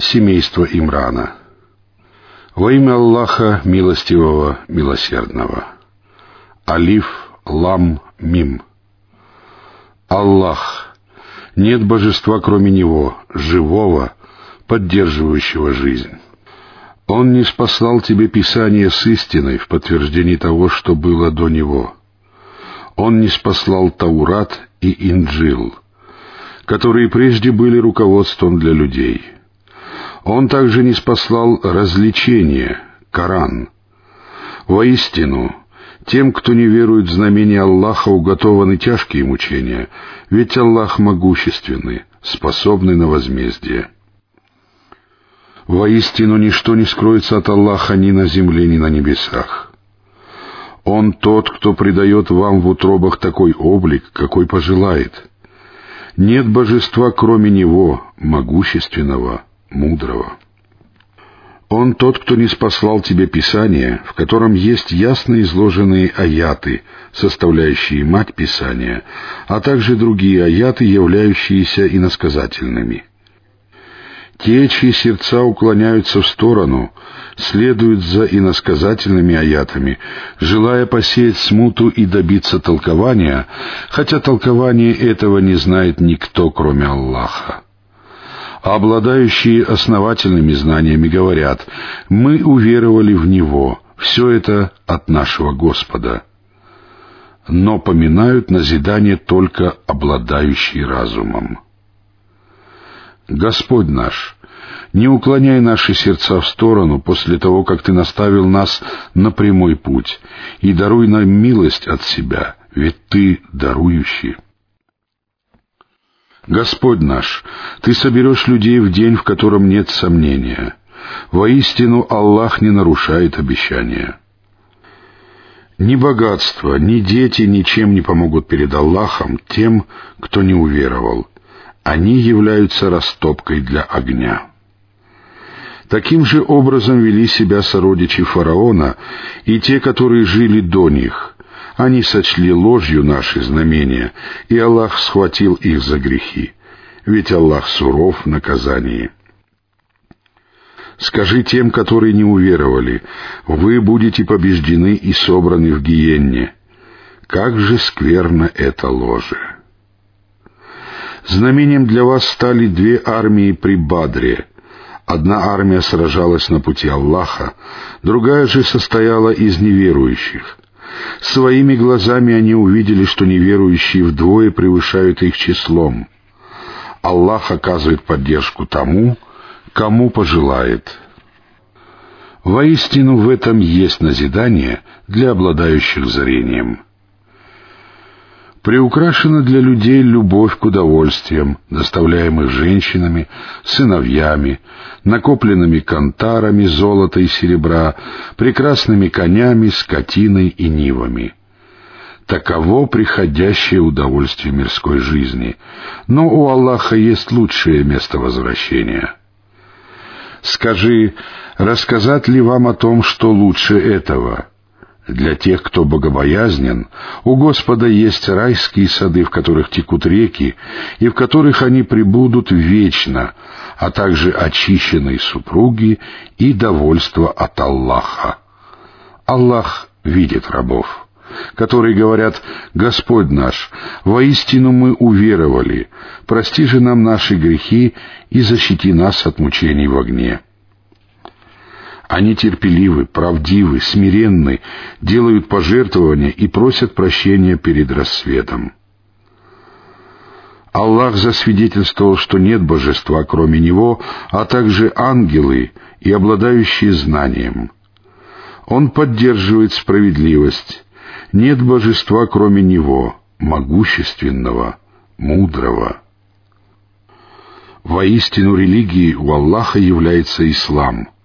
Семейство Имрана. Во имя Аллаха Милостивого, Милосердного. Алиф, Лам, Мим. Аллах. Нет божества, кроме Него, живого, поддерживающего жизнь. Он не спаслал тебе Писание с истиной в подтверждении того, что было до него. Он не спаслал Таурат и Инджил, которые прежде были руководством для людей. Он также не спаслал развлечение, Коран. Воистину, тем, кто не верует в знамения Аллаха, уготованы тяжкие мучения, ведь Аллах могущественный, способный на возмездие. Воистину ничто не скроется от Аллаха ни на земле, ни на небесах. Он тот, кто придает вам в утробах такой облик, какой пожелает. Нет божества, кроме Него, могущественного, мудрого. Он тот, кто не спаслал тебе Писание, в котором есть ясно изложенные аяты, составляющие мать Писания, а также другие аяты, являющиеся иносказательными — те, чьи сердца уклоняются в сторону, следуют за иносказательными аятами, желая посеять смуту и добиться толкования, хотя толкование этого не знает никто, кроме Аллаха. Обладающие основательными знаниями говорят, «Мы уверовали в Него, все это от нашего Господа» но поминают назидание только обладающие разумом. Господь наш, не уклоняй наши сердца в сторону после того, как Ты наставил нас на прямой путь, и даруй нам милость от себя, ведь Ты дарующий. Господь наш, Ты соберешь людей в день, в котором нет сомнения. Воистину Аллах не нарушает обещания. Ни богатство, ни дети ничем не помогут перед Аллахом тем, кто не уверовал — они являются растопкой для огня. Таким же образом вели себя сородичи фараона и те, которые жили до них. Они сочли ложью наши знамения, и Аллах схватил их за грехи. Ведь Аллах суров в наказании. Скажи тем, которые не уверовали, вы будете побеждены и собраны в гиенне. Как же скверно это ложе! Знамением для вас стали две армии при Бадре. Одна армия сражалась на пути Аллаха, другая же состояла из неверующих. Своими глазами они увидели, что неверующие вдвое превышают их числом. Аллах оказывает поддержку тому, кому пожелает. Воистину в этом есть назидание для обладающих зрением — приукрашена для людей любовь к удовольствиям, доставляемых женщинами, сыновьями, накопленными кантарами золота и серебра, прекрасными конями, скотиной и нивами. Таково приходящее удовольствие мирской жизни, но у Аллаха есть лучшее место возвращения. Скажи, рассказать ли вам о том, что лучше этого — для тех, кто богобоязнен, у Господа есть райские сады, в которых текут реки, и в которых они пребудут вечно, а также очищенные супруги и довольство от Аллаха. Аллах видит рабов, которые говорят «Господь наш, воистину мы уверовали, прости же нам наши грехи и защити нас от мучений в огне». Они терпеливы, правдивы, смиренны, делают пожертвования и просят прощения перед рассветом. Аллах засвидетельствовал, что нет божества, кроме Него, а также ангелы и обладающие знанием. Он поддерживает справедливость. Нет божества, кроме Него, могущественного, мудрого. Воистину религией у Аллаха является ислам —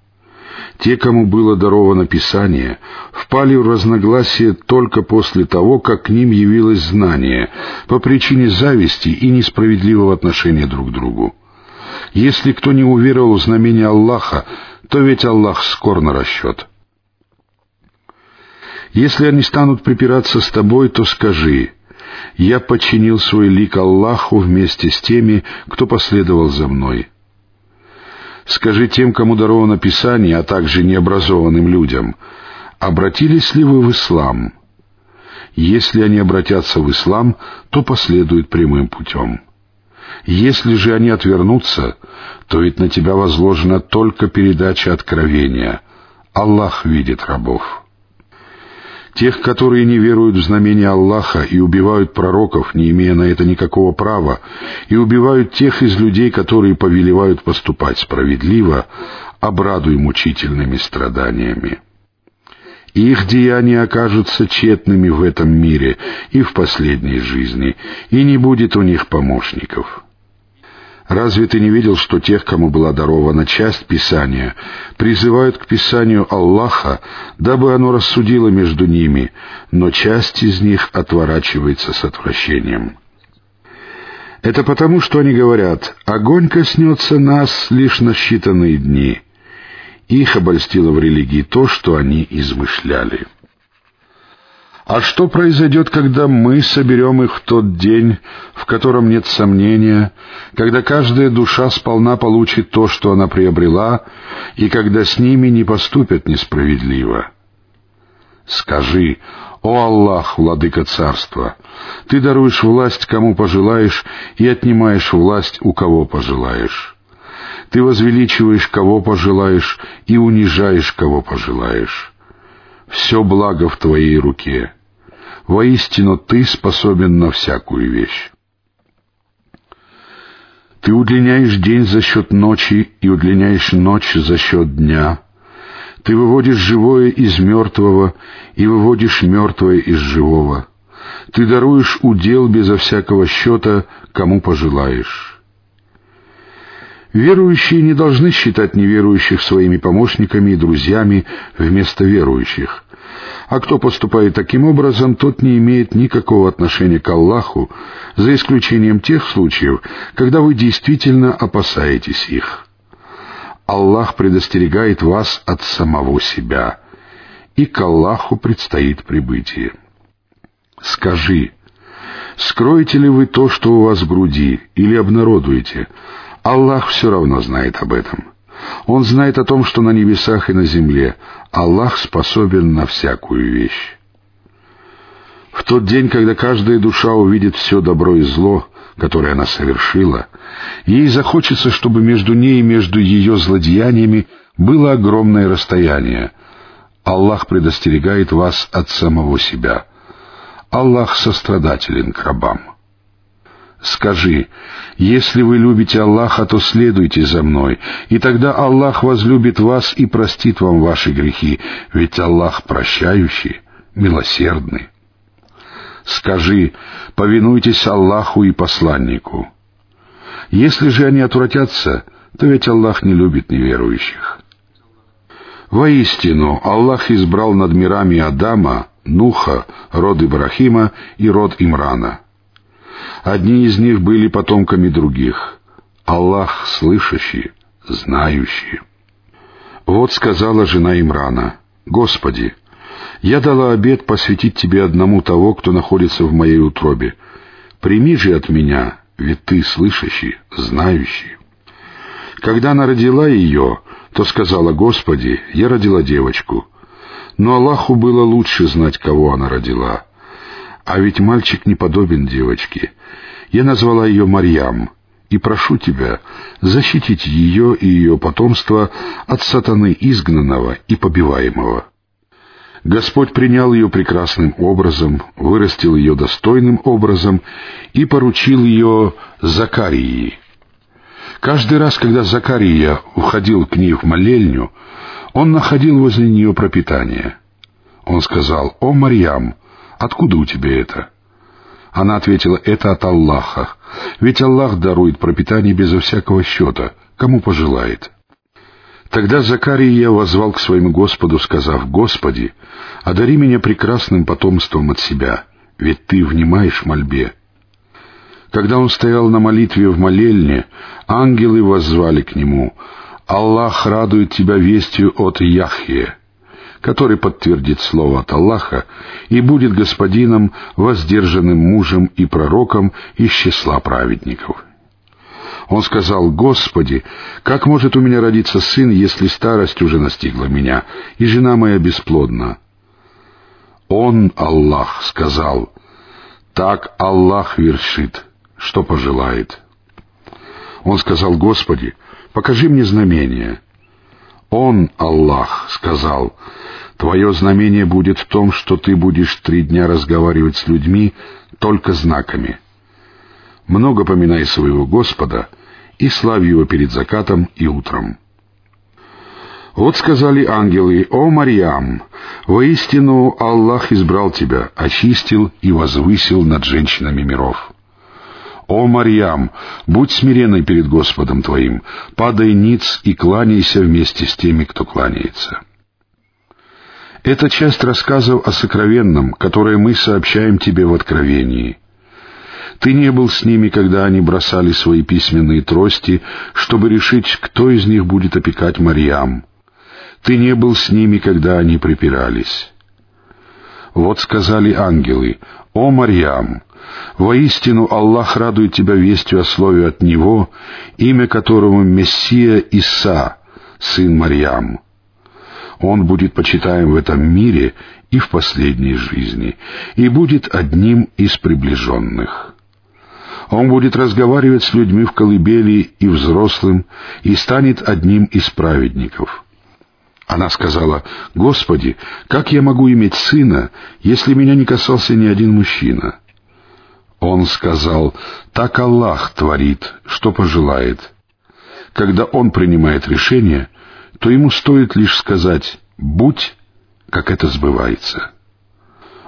те, кому было даровано Писание, впали в разногласие только после того, как к ним явилось знание, по причине зависти и несправедливого отношения друг к другу. Если кто не уверовал в знамение Аллаха, то ведь Аллах скор на расчет. Если они станут припираться с тобой, то скажи, «Я подчинил свой лик Аллаху вместе с теми, кто последовал за мной». Скажи тем, кому даровано Писание, а также необразованным людям, обратились ли вы в ислам? Если они обратятся в ислам, то последуют прямым путем. Если же они отвернутся, то ведь на тебя возложена только передача откровения. Аллах видит рабов. Тех, которые не веруют в знамения Аллаха и убивают пророков, не имея на это никакого права, и убивают тех из людей, которые повелевают поступать справедливо, обрадуй мучительными страданиями. Их деяния окажутся тщетными в этом мире и в последней жизни, и не будет у них помощников. Разве ты не видел, что тех, кому была дарована часть Писания, призывают к Писанию Аллаха, дабы оно рассудило между ними, но часть из них отворачивается с отвращением? Это потому, что они говорят, огонь коснется нас лишь на считанные дни. Их обольстило в религии то, что они измышляли. А что произойдет, когда мы соберем их в тот день, в котором нет сомнения, когда каждая душа сполна получит то, что она приобрела, и когда с ними не поступят несправедливо? Скажи, «О Аллах, владыка царства, ты даруешь власть, кому пожелаешь, и отнимаешь власть, у кого пожелаешь. Ты возвеличиваешь, кого пожелаешь, и унижаешь, кого пожелаешь. Все благо в твоей руке. Воистину ты способен на всякую вещь. Ты удлиняешь день за счет ночи и удлиняешь ночь за счет дня. Ты выводишь живое из мертвого и выводишь мертвое из живого. Ты даруешь удел безо всякого счета, кому пожелаешь. Верующие не должны считать неверующих своими помощниками и друзьями вместо верующих. А кто поступает таким образом, тот не имеет никакого отношения к Аллаху, за исключением тех случаев, когда вы действительно опасаетесь их. Аллах предостерегает вас от самого себя, и к Аллаху предстоит прибытие. Скажи, скроете ли вы то, что у вас в груди, или обнародуете? Аллах все равно знает об этом. Он знает о том, что на небесах и на земле Аллах способен на всякую вещь. В тот день, когда каждая душа увидит все добро и зло, которое она совершила, ей захочется, чтобы между ней и между ее злодеяниями было огромное расстояние. Аллах предостерегает вас от самого себя. Аллах сострадателен к рабам. Скажи, если вы любите Аллаха, то следуйте за мной, и тогда Аллах возлюбит вас и простит вам ваши грехи, ведь Аллах прощающий, милосердный. Скажи, повинуйтесь Аллаху и посланнику. Если же они отвратятся, то ведь Аллах не любит неверующих. Воистину, Аллах избрал над мирами Адама, Нуха, род Ибрахима и род Имрана — Одни из них были потомками других. Аллах слышащий, знающий. Вот сказала жена Имрана, «Господи, я дала обет посвятить Тебе одному того, кто находится в моей утробе. Прими же от меня, ведь Ты слышащий, знающий». Когда она родила ее, то сказала, «Господи, я родила девочку». Но Аллаху было лучше знать, кого она родила. А ведь мальчик не подобен девочке. Я назвала ее Марьям, и прошу тебя защитить ее и ее потомство от сатаны изгнанного и побиваемого. Господь принял ее прекрасным образом, вырастил ее достойным образом и поручил ее Закарии. Каждый раз, когда Закария уходил к ней в молельню, он находил возле нее пропитание. Он сказал, «О, Марьям, откуда у тебя это?» Она ответила, это от Аллаха. Ведь Аллах дарует пропитание безо всякого счета, кому пожелает. Тогда Закария возвал к своему Господу, сказав, «Господи, одари меня прекрасным потомством от себя, ведь Ты внимаешь мольбе». Когда он стоял на молитве в молельне, ангелы воззвали к нему, «Аллах радует тебя вестью от Яхье» который подтвердит слово от Аллаха и будет господином, воздержанным мужем и пророком из числа праведников. Он сказал, «Господи, как может у меня родиться сын, если старость уже настигла меня, и жена моя бесплодна?» Он, Аллах, сказал, «Так Аллах вершит, что пожелает». Он сказал, «Господи, покажи мне знамение». Он, Аллах, сказал, «Твое знамение будет в том, что ты будешь три дня разговаривать с людьми только знаками» много поминай своего Господа и славь Его перед закатом и утром. Вот сказали ангелы, «О, Марьям, воистину Аллах избрал тебя, очистил и возвысил над женщинами миров». «О, Марьям, будь смиренной перед Господом твоим, падай ниц и кланяйся вместе с теми, кто кланяется». Это часть рассказов о сокровенном, которое мы сообщаем тебе в Откровении — ты не был с ними, когда они бросали свои письменные трости, чтобы решить, кто из них будет опекать Марьям. Ты не был с ними, когда они припирались. Вот сказали ангелы, «О, Марьям, воистину Аллах радует тебя вестью о слове от Него, имя которому Мессия Иса, сын Марьям. Он будет почитаем в этом мире и в последней жизни, и будет одним из приближенных». Он будет разговаривать с людьми в колыбели и взрослым, и станет одним из праведников. Она сказала, «Господи, как я могу иметь сына, если меня не касался ни один мужчина?» Он сказал, «Так Аллах творит, что пожелает». Когда Он принимает решение, то ему стоит лишь сказать «будь», как это сбывается.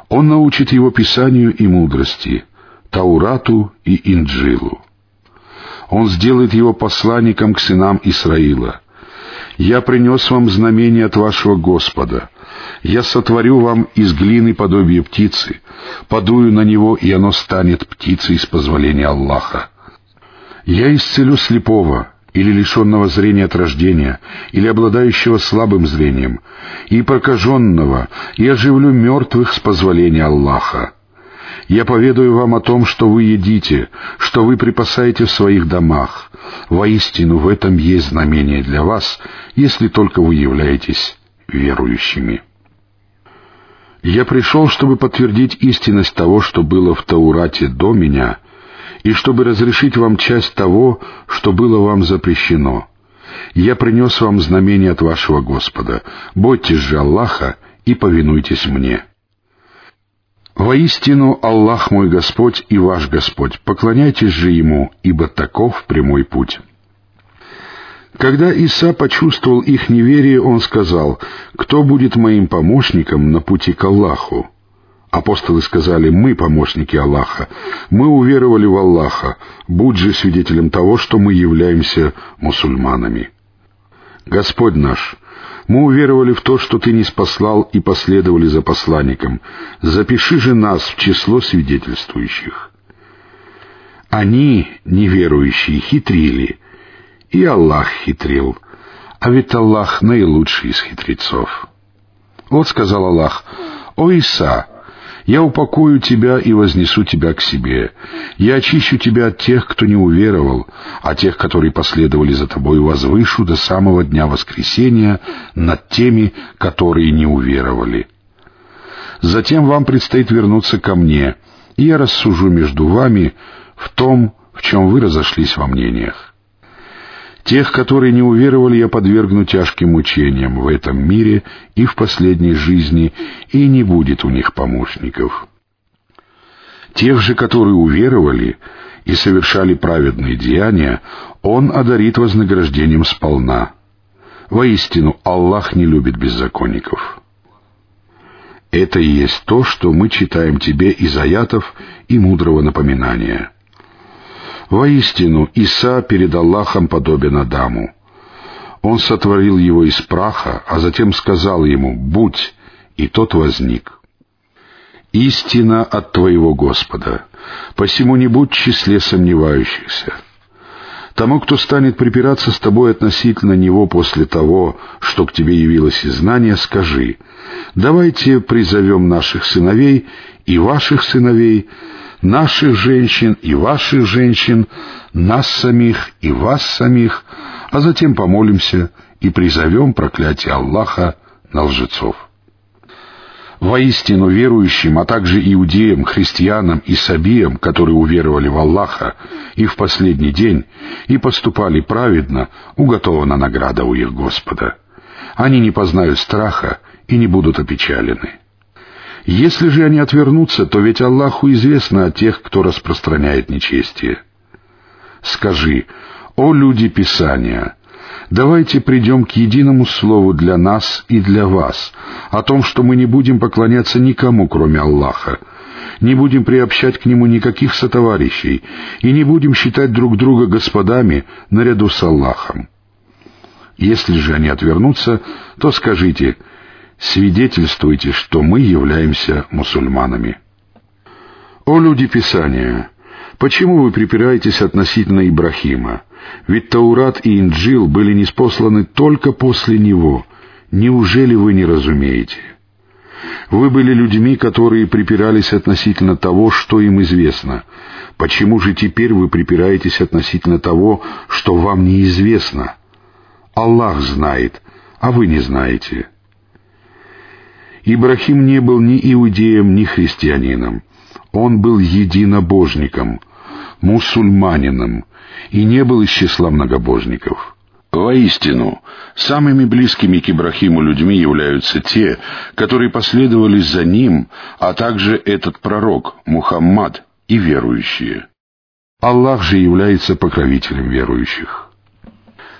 Он научит его Писанию и мудрости — Таурату и Инджилу. Он сделает его посланником к сынам Исраила. «Я принес вам знамение от вашего Господа. Я сотворю вам из глины подобие птицы, подую на него, и оно станет птицей с позволения Аллаха. Я исцелю слепого, или лишенного зрения от рождения, или обладающего слабым зрением, и прокаженного, и оживлю мертвых с позволения Аллаха. Я поведаю вам о том, что вы едите, что вы припасаете в своих домах. Воистину, в этом есть знамение для вас, если только вы являетесь верующими. Я пришел, чтобы подтвердить истинность того, что было в Таурате до меня, и чтобы разрешить вам часть того, что было вам запрещено. Я принес вам знамение от вашего Господа. Бойтесь же Аллаха и повинуйтесь мне». Воистину, Аллах мой Господь и ваш Господь, поклоняйтесь же Ему, ибо таков прямой путь. Когда Иса почувствовал их неверие, он сказал, «Кто будет моим помощником на пути к Аллаху?» Апостолы сказали, «Мы помощники Аллаха, мы уверовали в Аллаха, будь же свидетелем того, что мы являемся мусульманами». Господь наш, мы уверовали в то, что Ты не спаслал и последовали за посланником. Запиши же нас в число свидетельствующих. Они, неверующие, хитрили, и Аллах хитрил, а ведь Аллах наилучший из хитрецов. Вот сказал Аллах, «О Иса, я упакую тебя и вознесу тебя к себе. Я очищу тебя от тех, кто не уверовал, а тех, которые последовали за тобой, возвышу до самого дня воскресения над теми, которые не уверовали. Затем вам предстоит вернуться ко мне, и я рассужу между вами в том, в чем вы разошлись во мнениях. Тех, которые не уверовали, я подвергну тяжким мучениям в этом мире и в последней жизни, и не будет у них помощников. Тех же, которые уверовали и совершали праведные деяния, Он одарит вознаграждением сполна. Воистину, Аллах не любит беззаконников. Это и есть то, что мы читаем тебе из аятов и мудрого напоминания — Воистину, Иса перед Аллахом подобен Адаму. Он сотворил его из праха, а затем сказал ему «Будь», и тот возник. «Истина от твоего Господа, посему не будь в числе сомневающихся». Тому, кто станет припираться с тобой относительно него после того, что к тебе явилось из знания, скажи, давайте призовем наших сыновей и ваших сыновей, наших женщин и ваших женщин, нас самих и вас самих, а затем помолимся и призовем проклятие Аллаха на лжецов. Воистину верующим, а также иудеям, христианам и сабиям, которые уверовали в Аллаха и в последний день, и поступали праведно, уготована награда у их Господа. Они не познают страха и не будут опечалены. Если же они отвернутся, то ведь Аллаху известно о тех, кто распространяет нечестие. Скажи, о люди Писания, давайте придем к единому слову для нас и для вас, о том, что мы не будем поклоняться никому, кроме Аллаха, не будем приобщать к Нему никаких сотоварищей и не будем считать друг друга господами наряду с Аллахом. Если же они отвернутся, то скажите — свидетельствуйте, что мы являемся мусульманами. О люди Писания! Почему вы припираетесь относительно Ибрахима? Ведь Таурат и Инджил были неспосланы только после него. Неужели вы не разумеете? Вы были людьми, которые припирались относительно того, что им известно. Почему же теперь вы припираетесь относительно того, что вам неизвестно? Аллах знает, а вы не знаете. Ибрахим не был ни иудеем, ни христианином. Он был единобожником, мусульманином, и не был из числа многобожников. Воистину, самыми близкими к Ибрахиму людьми являются те, которые последовали за ним, а также этот пророк, Мухаммад, и верующие. Аллах же является покровителем верующих.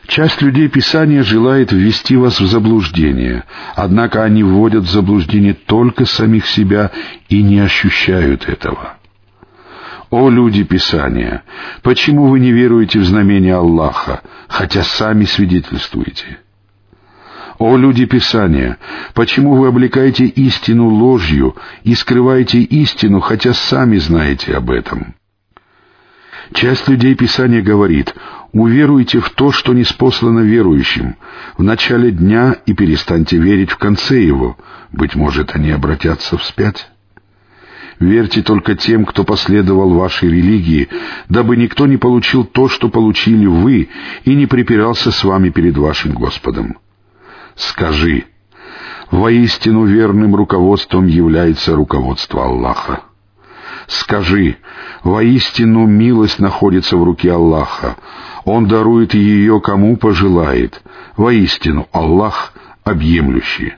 Часть людей Писания желает ввести вас в заблуждение, однако они вводят в заблуждение только самих себя и не ощущают этого. О люди Писания, почему вы не веруете в знамение Аллаха, хотя сами свидетельствуете? О люди Писания, почему вы облекаете истину ложью и скрываете истину, хотя сами знаете об этом? Часть людей Писания говорит, уверуйте в то, что не спослано верующим, в начале дня и перестаньте верить в конце его, быть может, они обратятся вспять. Верьте только тем, кто последовал вашей религии, дабы никто не получил то, что получили вы, и не припирался с вами перед вашим Господом. Скажи, воистину верным руководством является руководство Аллаха. Скажи, воистину милость находится в руке Аллаха. Он дарует ее кому пожелает. Воистину Аллах объемлющий,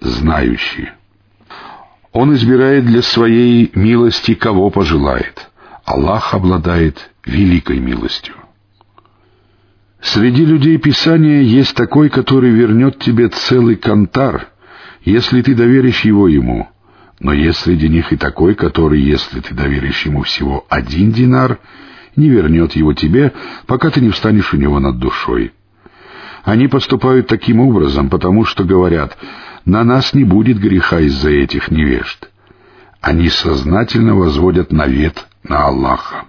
знающий. Он избирает для своей милости кого пожелает. Аллах обладает великой милостью. Среди людей Писания есть такой, который вернет тебе целый кантар, если ты доверишь его ему — но есть среди них и такой, который, если ты доверишь ему всего один динар, не вернет его тебе, пока ты не встанешь у него над душой. Они поступают таким образом, потому что говорят, на нас не будет греха из-за этих невежд. Они сознательно возводят навет на Аллаха.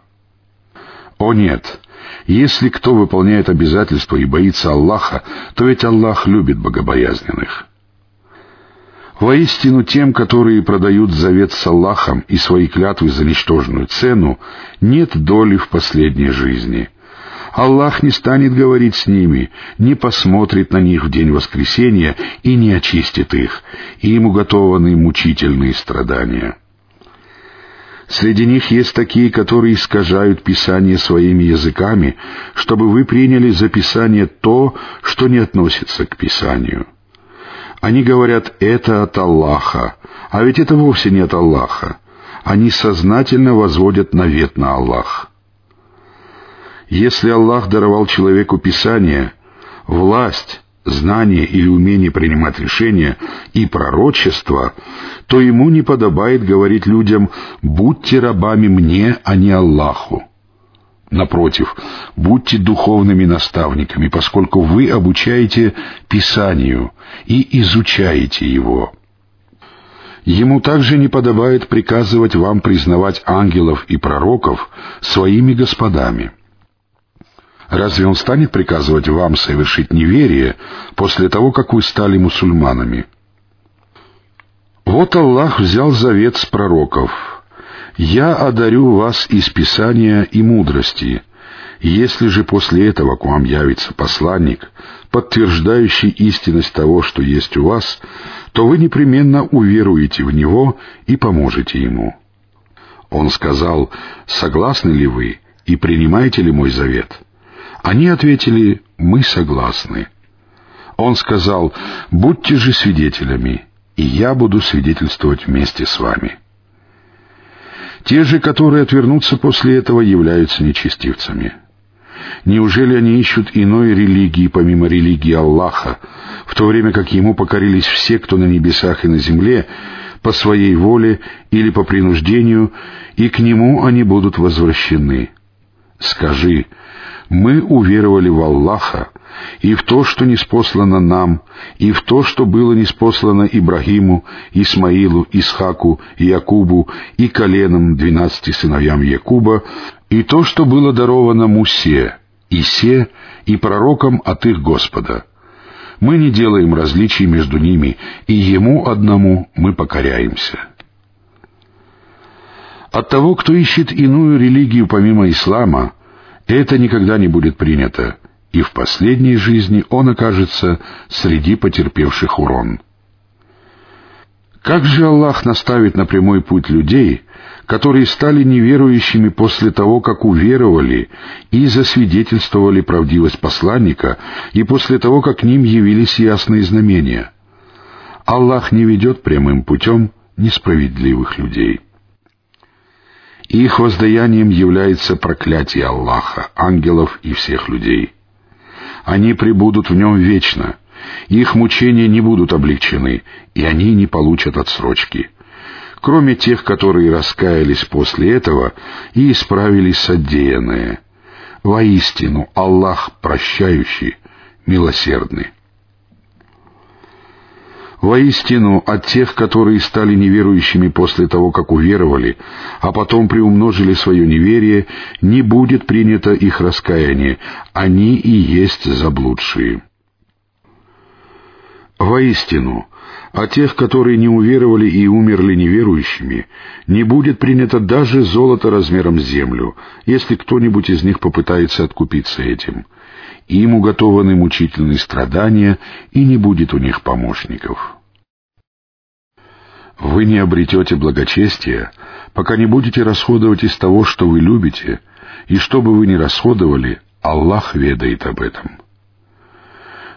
О нет! Если кто выполняет обязательства и боится Аллаха, то ведь Аллах любит богобоязненных. Воистину тем, которые продают завет с Аллахом и свои клятвы за ничтожную цену, нет доли в последней жизни. Аллах не станет говорить с ними, не посмотрит на них в день воскресения и не очистит их, и им уготованы мучительные страдания. Среди них есть такие, которые искажают Писание своими языками, чтобы вы приняли за Писание то, что не относится к Писанию. Они говорят, это от Аллаха, а ведь это вовсе не от Аллаха. Они сознательно возводят навет на Аллах. Если Аллах даровал человеку Писание, власть, знание или умение принимать решения и пророчество, то ему не подобает говорить людям «будьте рабами мне, а не Аллаху». Напротив, будьте духовными наставниками, поскольку вы обучаете Писанию и изучаете его. Ему также не подобает приказывать вам признавать ангелов и пророков своими господами. Разве он станет приказывать вам совершить неверие после того, как вы стали мусульманами? Вот Аллах взял завет с пророков — «Я одарю вас из Писания и мудрости, если же после этого к вам явится посланник, подтверждающий истинность того, что есть у вас, то вы непременно уверуете в него и поможете ему». Он сказал, «Согласны ли вы и принимаете ли мой завет?» Они ответили, «Мы согласны». Он сказал, «Будьте же свидетелями, и я буду свидетельствовать вместе с вами». Те же, которые отвернутся после этого, являются нечестивцами. Неужели они ищут иной религии, помимо религии Аллаха, в то время как Ему покорились все, кто на небесах и на земле, по своей воле или по принуждению, и к Нему они будут возвращены? Скажи, мы уверовали в Аллаха, и в то, что неспослано нам, и в то, что было неспослано Ибрагиму, Исмаилу, Исхаку, Якубу и коленам двенадцати сыновьям Якуба, и то, что было даровано Мусе, Исе и пророкам от их Господа. Мы не делаем различий между ними, и Ему одному мы покоряемся. От того, кто ищет иную религию помимо ислама, это никогда не будет принято, и в последней жизни он окажется среди потерпевших урон. Как же Аллах наставит на прямой путь людей, которые стали неверующими после того, как уверовали и засвидетельствовали правдивость посланника, и после того, как к ним явились ясные знамения? Аллах не ведет прямым путем несправедливых людей. Их воздаянием является проклятие Аллаха, ангелов и всех людей — они пребудут в нем вечно. Их мучения не будут облегчены, и они не получат отсрочки. Кроме тех, которые раскаялись после этого и исправились содеянное. Воистину, Аллах прощающий, милосердный. Воистину, от тех, которые стали неверующими после того, как уверовали, а потом приумножили свое неверие, не будет принято их раскаяние, они и есть заблудшие. Воистину, от тех, которые не уверовали и умерли неверующими, не будет принято даже золото размером с землю, если кто-нибудь из них попытается откупиться этим — им уготованы мучительные страдания, и не будет у них помощников. Вы не обретете благочестия, пока не будете расходовать из того, что вы любите, и что бы вы ни расходовали, Аллах ведает об этом.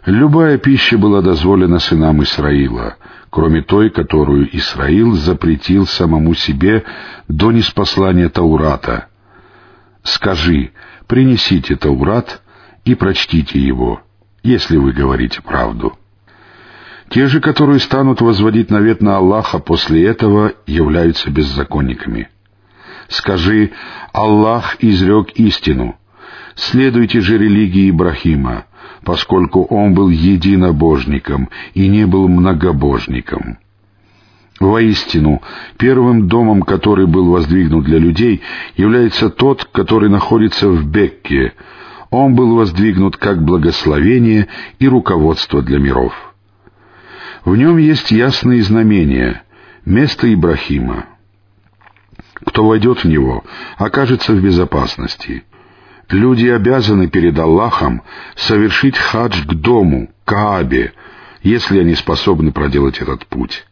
Любая пища была дозволена сынам Исраила, кроме той, которую Исраил запретил самому себе до неспослания Таурата. Скажи, принесите Таурат, и прочтите его, если вы говорите правду. Те же, которые станут возводить навет на Аллаха после этого, являются беззаконниками. Скажи, Аллах изрек истину. Следуйте же религии Ибрахима, поскольку он был единобожником и не был многобожником. Воистину, первым домом, который был воздвигнут для людей, является тот, который находится в Бекке, он был воздвигнут как благословение и руководство для миров. В нем есть ясные знамения, место Ибрахима. Кто войдет в него, окажется в безопасности. Люди обязаны перед Аллахом совершить хадж к дому, Каабе, если они способны проделать этот путь.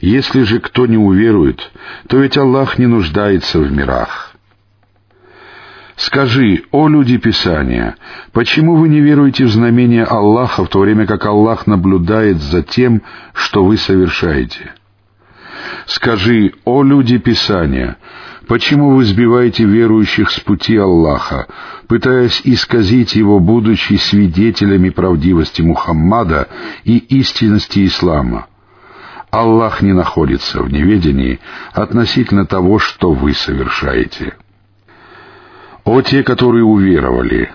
Если же кто не уверует, то ведь Аллах не нуждается в мирах. Скажи, о люди Писания, почему вы не веруете в знамение Аллаха, в то время как Аллах наблюдает за тем, что вы совершаете? Скажи, о люди Писания, почему вы сбиваете верующих с пути Аллаха, пытаясь исказить его, будучи свидетелями правдивости Мухаммада и истинности Ислама? Аллах не находится в неведении относительно того, что вы совершаете. «О те, которые уверовали!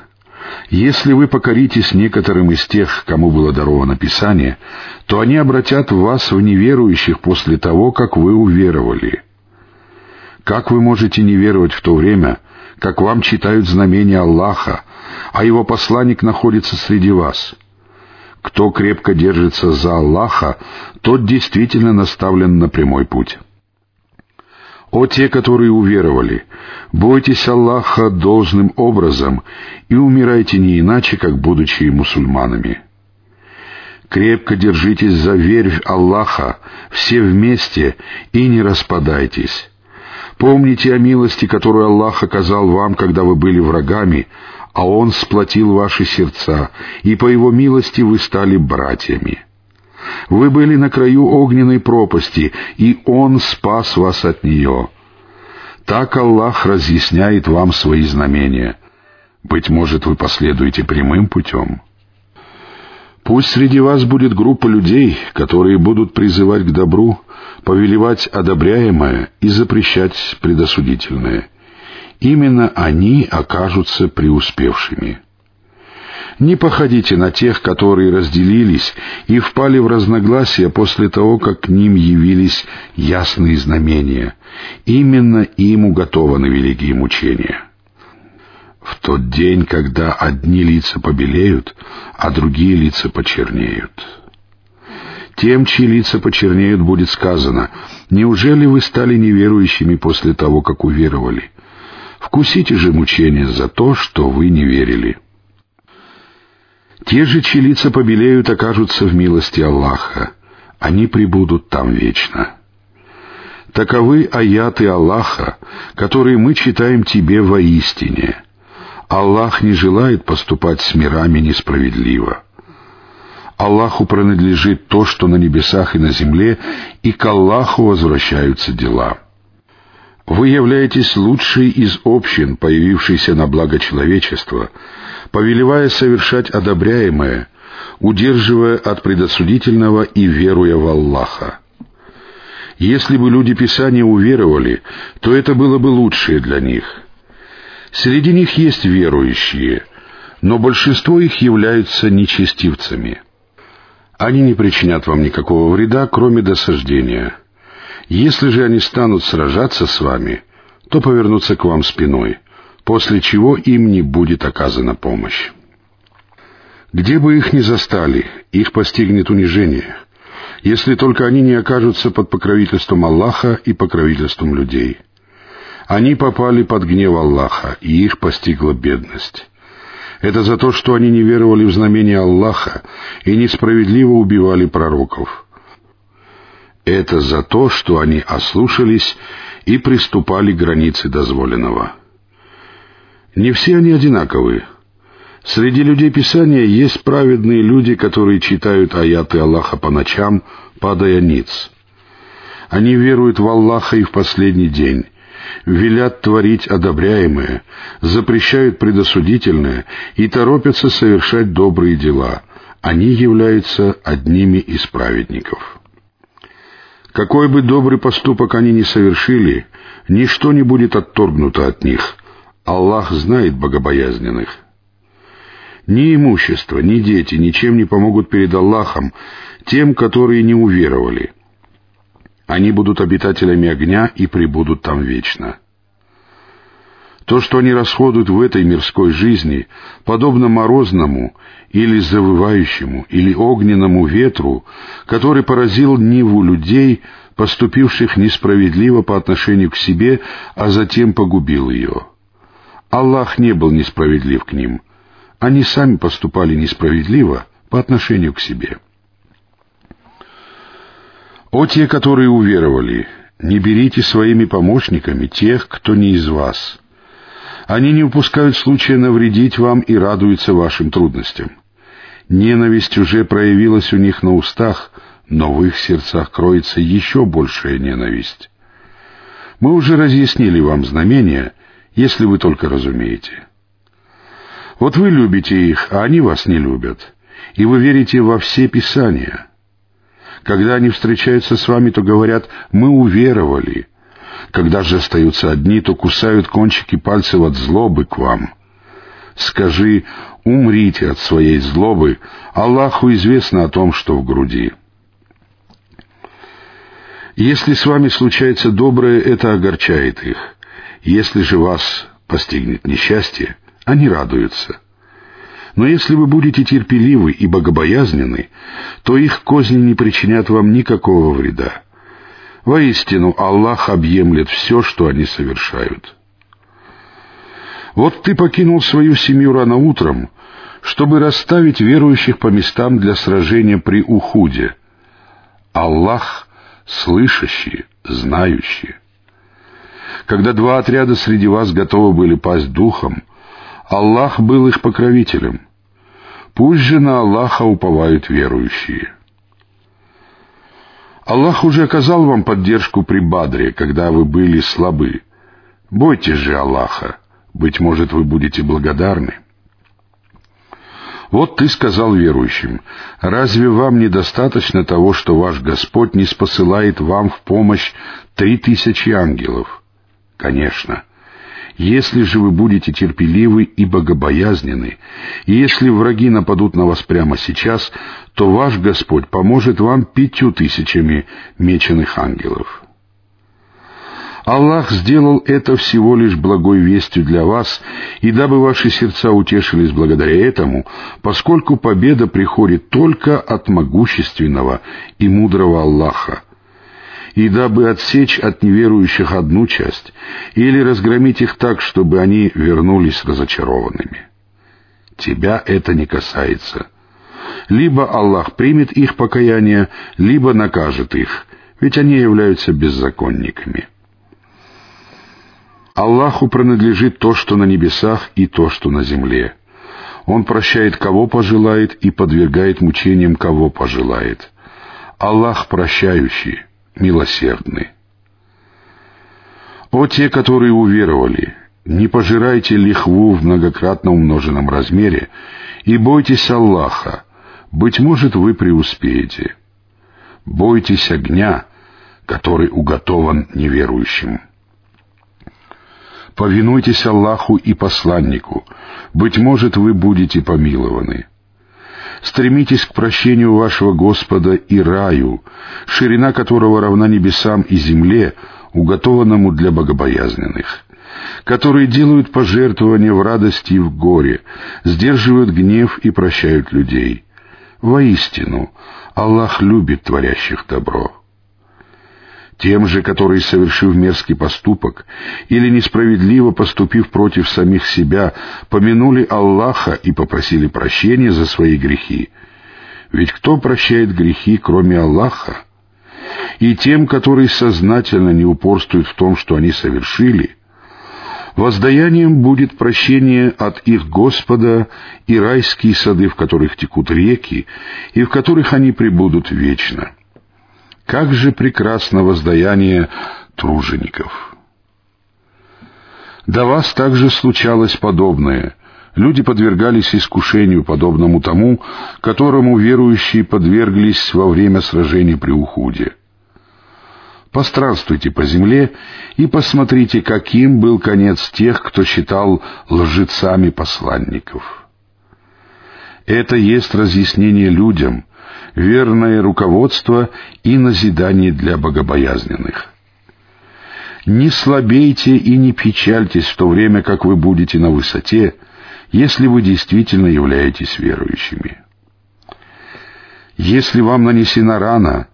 Если вы покоритесь некоторым из тех, кому было даровано Писание, то они обратят вас в неверующих после того, как вы уверовали. Как вы можете не веровать в то время, как вам читают знамения Аллаха, а его посланник находится среди вас?» Кто крепко держится за Аллаха, тот действительно наставлен на прямой путь. О те, которые уверовали, бойтесь Аллаха должным образом и умирайте не иначе, как будучи мусульманами. Крепко держитесь за верь Аллаха, все вместе, и не распадайтесь. Помните о милости, которую Аллах оказал вам, когда вы были врагами, а Он сплотил ваши сердца, и по Его милости вы стали братьями. Вы были на краю огненной пропасти, и Он спас вас от нее. Так Аллах разъясняет вам свои знамения. Быть может, вы последуете прямым путем. Пусть среди вас будет группа людей, которые будут призывать к добру, повелевать одобряемое и запрещать предосудительное. Именно они окажутся преуспевшими. Не походите на тех, которые разделились и впали в разногласия после того, как к ним явились ясные знамения. Именно им уготованы великие мучения. В тот день, когда одни лица побелеют, а другие лица почернеют. Тем, чьи лица почернеют, будет сказано, «Неужели вы стали неверующими после того, как уверовали? Вкусите же мучения за то, что вы не верили». Те же, чьи лица побелеют, окажутся в милости Аллаха. Они прибудут там вечно. Таковы аяты Аллаха, которые мы читаем тебе воистине. Аллах не желает поступать с мирами несправедливо. Аллаху принадлежит то, что на небесах и на земле, и к Аллаху возвращаются дела. Вы являетесь лучшей из общин, появившейся на благо человечества, повелевая совершать одобряемое, удерживая от предосудительного и веруя в Аллаха. Если бы люди Писания уверовали, то это было бы лучшее для них. Среди них есть верующие, но большинство их являются нечестивцами. Они не причинят вам никакого вреда, кроме досаждения — если же они станут сражаться с вами, то повернутся к вам спиной, после чего им не будет оказана помощь. Где бы их ни застали, их постигнет унижение, если только они не окажутся под покровительством Аллаха и покровительством людей. Они попали под гнев Аллаха, и их постигла бедность. Это за то, что они не веровали в знамения Аллаха и несправедливо убивали пророков — это за то, что они ослушались и приступали к границе дозволенного. Не все они одинаковы. Среди людей Писания есть праведные люди, которые читают аяты Аллаха по ночам, падая ниц. Они веруют в Аллаха и в последний день, велят творить одобряемое, запрещают предосудительное и торопятся совершать добрые дела. Они являются одними из праведников. Какой бы добрый поступок они ни совершили, ничто не будет отторгнуто от них. Аллах знает богобоязненных. Ни имущество, ни дети ничем не помогут перед Аллахом тем, которые не уверовали. Они будут обитателями огня и пребудут там вечно. То, что они расходуют в этой мирской жизни, подобно морозному или завывающему или огненному ветру, который поразил Ниву людей, поступивших несправедливо по отношению к себе, а затем погубил ее. Аллах не был несправедлив к ним. Они сами поступали несправедливо по отношению к себе. О те, которые уверовали, не берите своими помощниками тех, кто не из вас — они не упускают случая навредить вам и радуются вашим трудностям. Ненависть уже проявилась у них на устах, но в их сердцах кроется еще большая ненависть. Мы уже разъяснили вам знамения, если вы только разумеете. Вот вы любите их, а они вас не любят, и вы верите во все Писания. Когда они встречаются с вами, то говорят «мы уверовали», когда же остаются одни, то кусают кончики пальцев от злобы к вам. Скажи, умрите от своей злобы, Аллаху известно о том, что в груди. Если с вами случается доброе, это огорчает их. Если же вас постигнет несчастье, они радуются. Но если вы будете терпеливы и богобоязнены, то их козни не причинят вам никакого вреда. Воистину, Аллах объемлет все, что они совершают. Вот ты покинул свою семью рано утром, чтобы расставить верующих по местам для сражения при Ухуде. Аллах слышащий, знающий. Когда два отряда среди вас готовы были пасть духом, Аллах был их покровителем. Пусть же на Аллаха уповают верующие. Аллах уже оказал вам поддержку при Бадре, когда вы были слабы. Бойтесь же Аллаха, быть может, вы будете благодарны. Вот ты сказал верующим, разве вам недостаточно того, что ваш Господь не спосылает вам в помощь три тысячи ангелов? Конечно. Если же вы будете терпеливы и богобоязнены, и если враги нападут на вас прямо сейчас, то ваш Господь поможет вам пятью тысячами меченых ангелов. Аллах сделал это всего лишь благой вестью для вас, и дабы ваши сердца утешились благодаря этому, поскольку победа приходит только от могущественного и мудрого Аллаха, и дабы отсечь от неверующих одну часть, или разгромить их так, чтобы они вернулись разочарованными. Тебя это не касается. Либо Аллах примет их покаяние, либо накажет их, ведь они являются беззаконниками. Аллаху принадлежит то, что на небесах, и то, что на земле. Он прощает, кого пожелает, и подвергает мучениям, кого пожелает. Аллах прощающий, милосердны. О те, которые уверовали, не пожирайте лихву в многократно умноженном размере и бойтесь Аллаха, быть может, вы преуспеете. Бойтесь огня, который уготован неверующим. Повинуйтесь Аллаху и посланнику, быть может, вы будете помилованы. Стремитесь к прощению вашего Господа и раю, ширина которого равна небесам и земле, уготованному для богобоязненных, которые делают пожертвования в радости и в горе, сдерживают гнев и прощают людей. Воистину, Аллах любит творящих добро. Тем же, которые, совершив мерзкий поступок или несправедливо поступив против самих себя, помянули Аллаха и попросили прощения за свои грехи. Ведь кто прощает грехи, кроме Аллаха? И тем, которые сознательно не упорствуют в том, что они совершили, воздаянием будет прощение от их Господа и райские сады, в которых текут реки, и в которых они пребудут вечно. Как же прекрасно воздаяние тружеников! До вас также случалось подобное. Люди подвергались искушению, подобному тому, которому верующие подверглись во время сражений при Ухуде. Постранствуйте по земле и посмотрите, каким был конец тех, кто считал лжецами посланников. Это есть разъяснение людям, верное руководство и назидание для богобоязненных. Не слабейте и не печальтесь в то время, как вы будете на высоте, если вы действительно являетесь верующими. Если вам нанесена рана,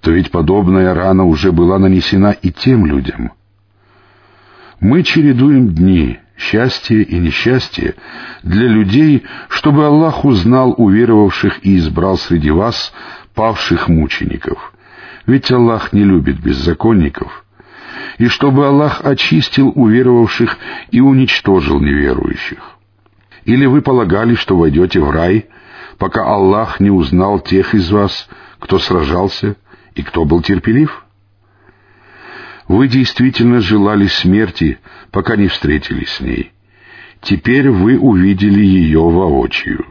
то ведь подобная рана уже была нанесена и тем людям. Мы чередуем дни, счастье и несчастье для людей, чтобы Аллах узнал уверовавших и избрал среди вас павших мучеников. Ведь Аллах не любит беззаконников. И чтобы Аллах очистил уверовавших и уничтожил неверующих. Или вы полагали, что войдете в рай, пока Аллах не узнал тех из вас, кто сражался и кто был терпелив? Вы действительно желали смерти, пока не встретились с ней. Теперь вы увидели ее воочию.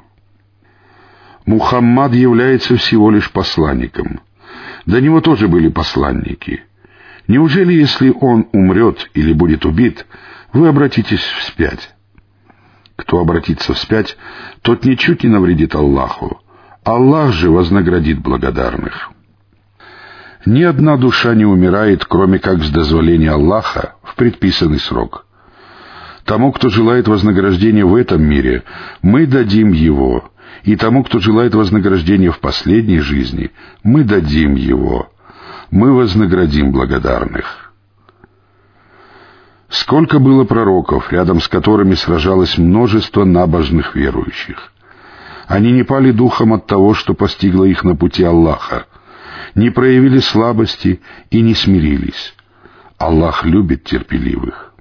Мухаммад является всего лишь посланником. До него тоже были посланники. Неужели, если он умрет или будет убит, вы обратитесь вспять? Кто обратится вспять, тот ничуть не навредит Аллаху. Аллах же вознаградит благодарных. Ни одна душа не умирает, кроме как с дозволения Аллаха в предписанный срок. Тому, кто желает вознаграждения в этом мире, мы дадим его, и тому, кто желает вознаграждения в последней жизни, мы дадим его. мы вознаградим благодарных. Сколько было пророков, рядом с которыми сражалось множество набожных верующих. Они не пали духом от того, что постигло их на пути Аллаха, не проявили слабости и не смирились. Аллах любит терпеливых.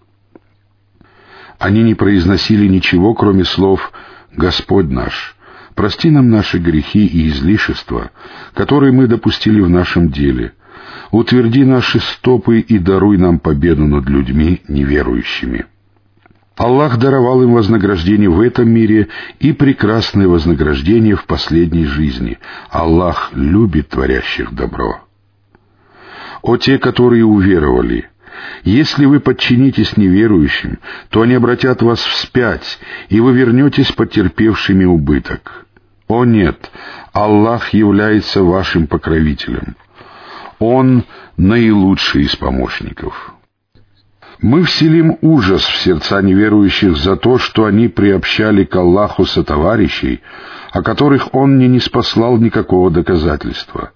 Они не произносили ничего, кроме слов «Господь наш, прости нам наши грехи и излишества, которые мы допустили в нашем деле, утверди наши стопы и даруй нам победу над людьми неверующими». Аллах даровал им вознаграждение в этом мире и прекрасное вознаграждение в последней жизни. Аллах любит творящих добро. О те, которые уверовали! Если вы подчинитесь неверующим, то они обратят вас вспять, и вы вернетесь потерпевшими убыток. О нет, Аллах является вашим покровителем. Он наилучший из помощников. Мы вселим ужас в сердца неверующих за то, что они приобщали к Аллаху сотоварищей, о которых Он не неспослал никакого доказательства.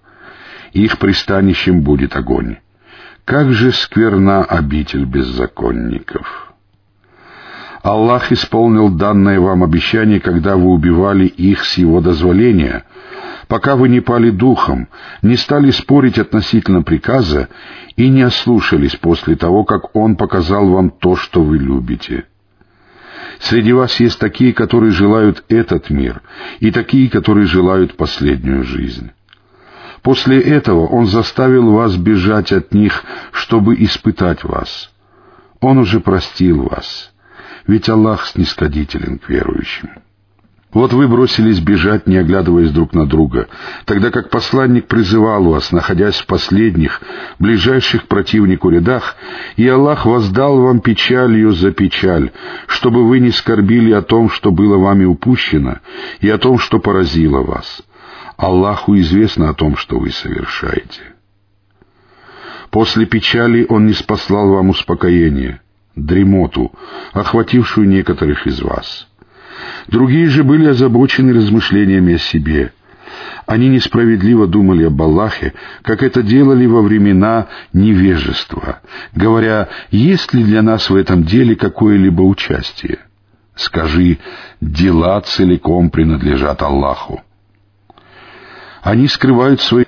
Их пристанищем будет огонь. Как же скверна обитель беззаконников! Аллах исполнил данное вам обещание, когда вы убивали их с Его дозволения, пока вы не пали духом, не стали спорить относительно приказа и не ослушались после того, как Он показал вам то, что вы любите. Среди вас есть такие, которые желают этот мир, и такие, которые желают последнюю жизнь. После этого Он заставил вас бежать от них, чтобы испытать вас. Он уже простил вас, ведь Аллах снисходителен к верующим. Вот вы бросились бежать, не оглядываясь друг на друга, тогда как посланник призывал вас, находясь в последних, ближайших к противнику рядах, и Аллах воздал вам печалью за печаль, чтобы вы не скорбили о том, что было вами упущено, и о том, что поразило вас. Аллаху известно о том, что вы совершаете. После печали Он не спаслал вам успокоение, дремоту, охватившую некоторых из вас — Другие же были озабочены размышлениями о себе. Они несправедливо думали об Аллахе, как это делали во времена невежества, говоря, есть ли для нас в этом деле какое-либо участие. Скажи, дела целиком принадлежат Аллаху. Они скрывают свои...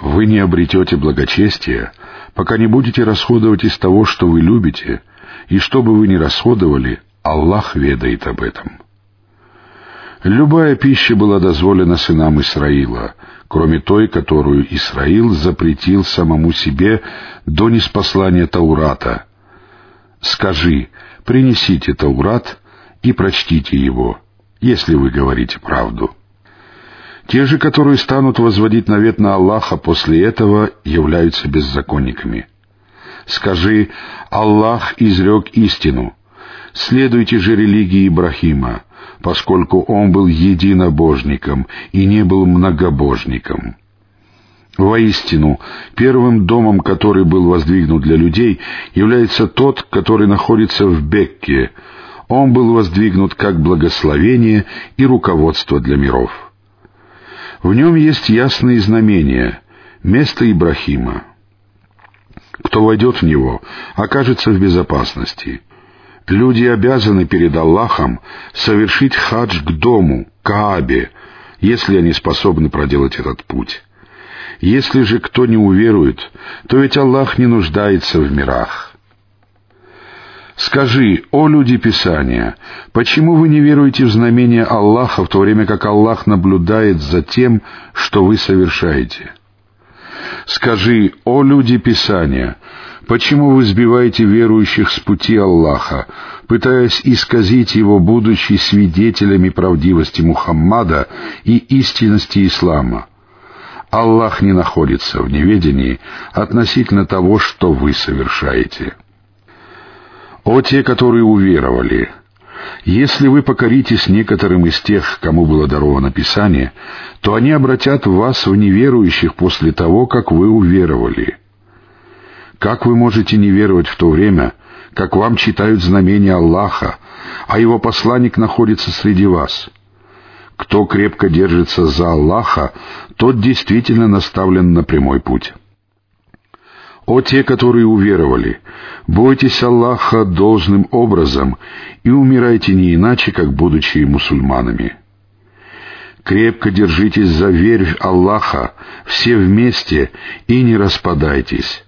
Вы не обретете благочестия, пока не будете расходовать из того, что вы любите, и что бы вы ни расходовали, Аллах ведает об этом. Любая пища была дозволена сынам Исраила, кроме той, которую Исраил запретил самому себе до неспослания Таурата. Скажи, принесите Таурат и прочтите его, если вы говорите правду. Те же, которые станут возводить навет на Аллаха после этого, являются беззаконниками. Скажи, Аллах изрек истину — Следуйте же религии Ибрахима, поскольку он был единобожником и не был многобожником. Воистину, первым домом, который был воздвигнут для людей, является тот, который находится в Бекке. Он был воздвигнут как благословение и руководство для миров. В нем есть ясные знамения, место Ибрахима. Кто войдет в него, окажется в безопасности — Люди обязаны перед Аллахом совершить хадж к дому, Каабе, если они способны проделать этот путь. Если же кто не уверует, то ведь Аллах не нуждается в мирах. Скажи, о люди Писания, почему вы не веруете в знамение Аллаха, в то время как Аллах наблюдает за тем, что вы совершаете? Скажи, о люди Писания, Почему вы сбиваете верующих с пути Аллаха, пытаясь исказить его, будучи свидетелями правдивости Мухаммада и истинности ислама? Аллах не находится в неведении относительно того, что вы совершаете. О те, которые уверовали! Если вы покоритесь некоторым из тех, кому было даровано Писание, то они обратят вас в неверующих после того, как вы уверовали. Как вы можете не веровать в то время, как вам читают знамения Аллаха, а его посланник находится среди вас? Кто крепко держится за Аллаха, тот действительно наставлен на прямой путь. О те, которые уверовали, бойтесь Аллаха должным образом и умирайте не иначе, как будучи мусульманами. Крепко держитесь за верь Аллаха, все вместе, и не распадайтесь.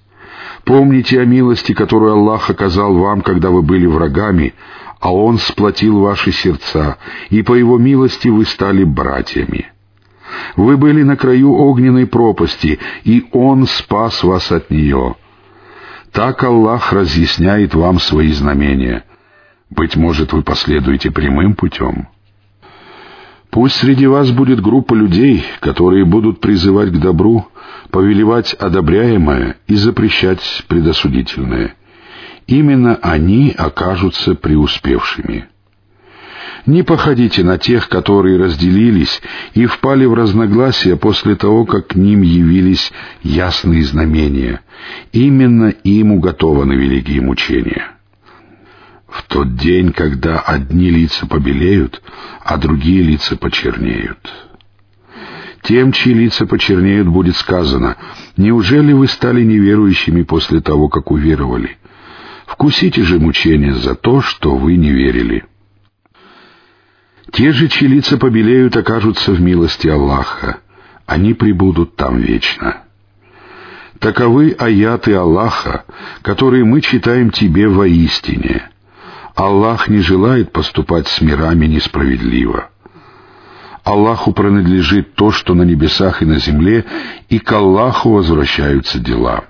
Помните о милости, которую Аллах оказал вам, когда вы были врагами, а Он сплотил ваши сердца, и по Его милости вы стали братьями. Вы были на краю огненной пропасти, и Он спас вас от нее. Так Аллах разъясняет вам свои знамения. Быть может, вы последуете прямым путем. Пусть среди вас будет группа людей, которые будут призывать к добру, повелевать одобряемое и запрещать предосудительное. Именно они окажутся преуспевшими. Не походите на тех, которые разделились и впали в разногласия после того, как к ним явились ясные знамения. Именно им уготованы великие мучения. В тот день, когда одни лица побелеют, а другие лица почернеют. Тем, чьи лица почернеют, будет сказано, «Неужели вы стали неверующими после того, как уверовали? Вкусите же мучения за то, что вы не верили». Те же, чьи лица побелеют, окажутся в милости Аллаха. Они прибудут там вечно. Таковы аяты Аллаха, которые мы читаем тебе воистине. Аллах не желает поступать с мирами несправедливо. Аллаху принадлежит то, что на небесах и на земле, и к Аллаху возвращаются дела.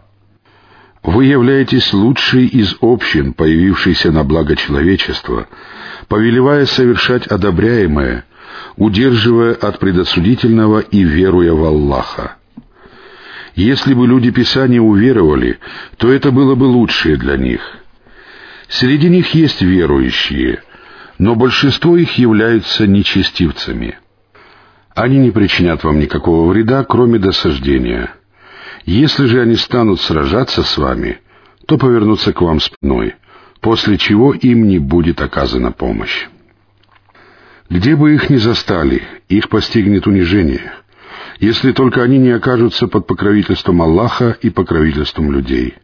Вы являетесь лучшей из общин, появившейся на благо человечества, повелевая совершать одобряемое, удерживая от предосудительного и веруя в Аллаха. Если бы люди Писания уверовали, то это было бы лучшее для них. Среди них есть верующие, но большинство их являются нечестивцами. Они не причинят вам никакого вреда, кроме досаждения — если же они станут сражаться с вами, то повернутся к вам спиной, после чего им не будет оказана помощь. Где бы их ни застали, их постигнет унижение, если только они не окажутся под покровительством Аллаха и покровительством людей.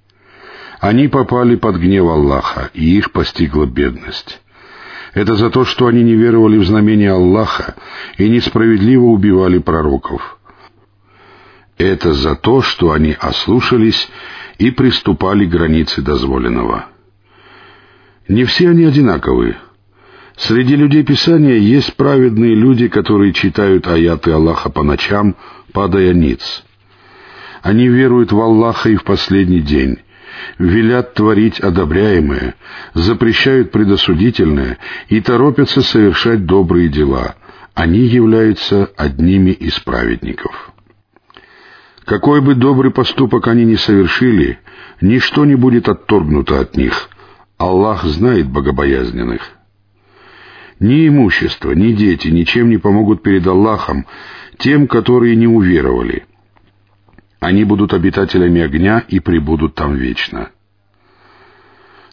Они попали под гнев Аллаха, и их постигла бедность. Это за то, что они не веровали в знамения Аллаха и несправедливо убивали пророков — это за то, что они ослушались и приступали к границе дозволенного. Не все они одинаковы. Среди людей Писания есть праведные люди, которые читают аяты Аллаха по ночам, падая ниц. Они веруют в Аллаха и в последний день, велят творить одобряемое, запрещают предосудительное и торопятся совершать добрые дела. Они являются одними из праведников. Какой бы добрый поступок они ни совершили, ничто не будет отторгнуто от них. Аллах знает богобоязненных. Ни имущество, ни дети ничем не помогут перед Аллахом тем, которые не уверовали. Они будут обитателями огня и пребудут там вечно.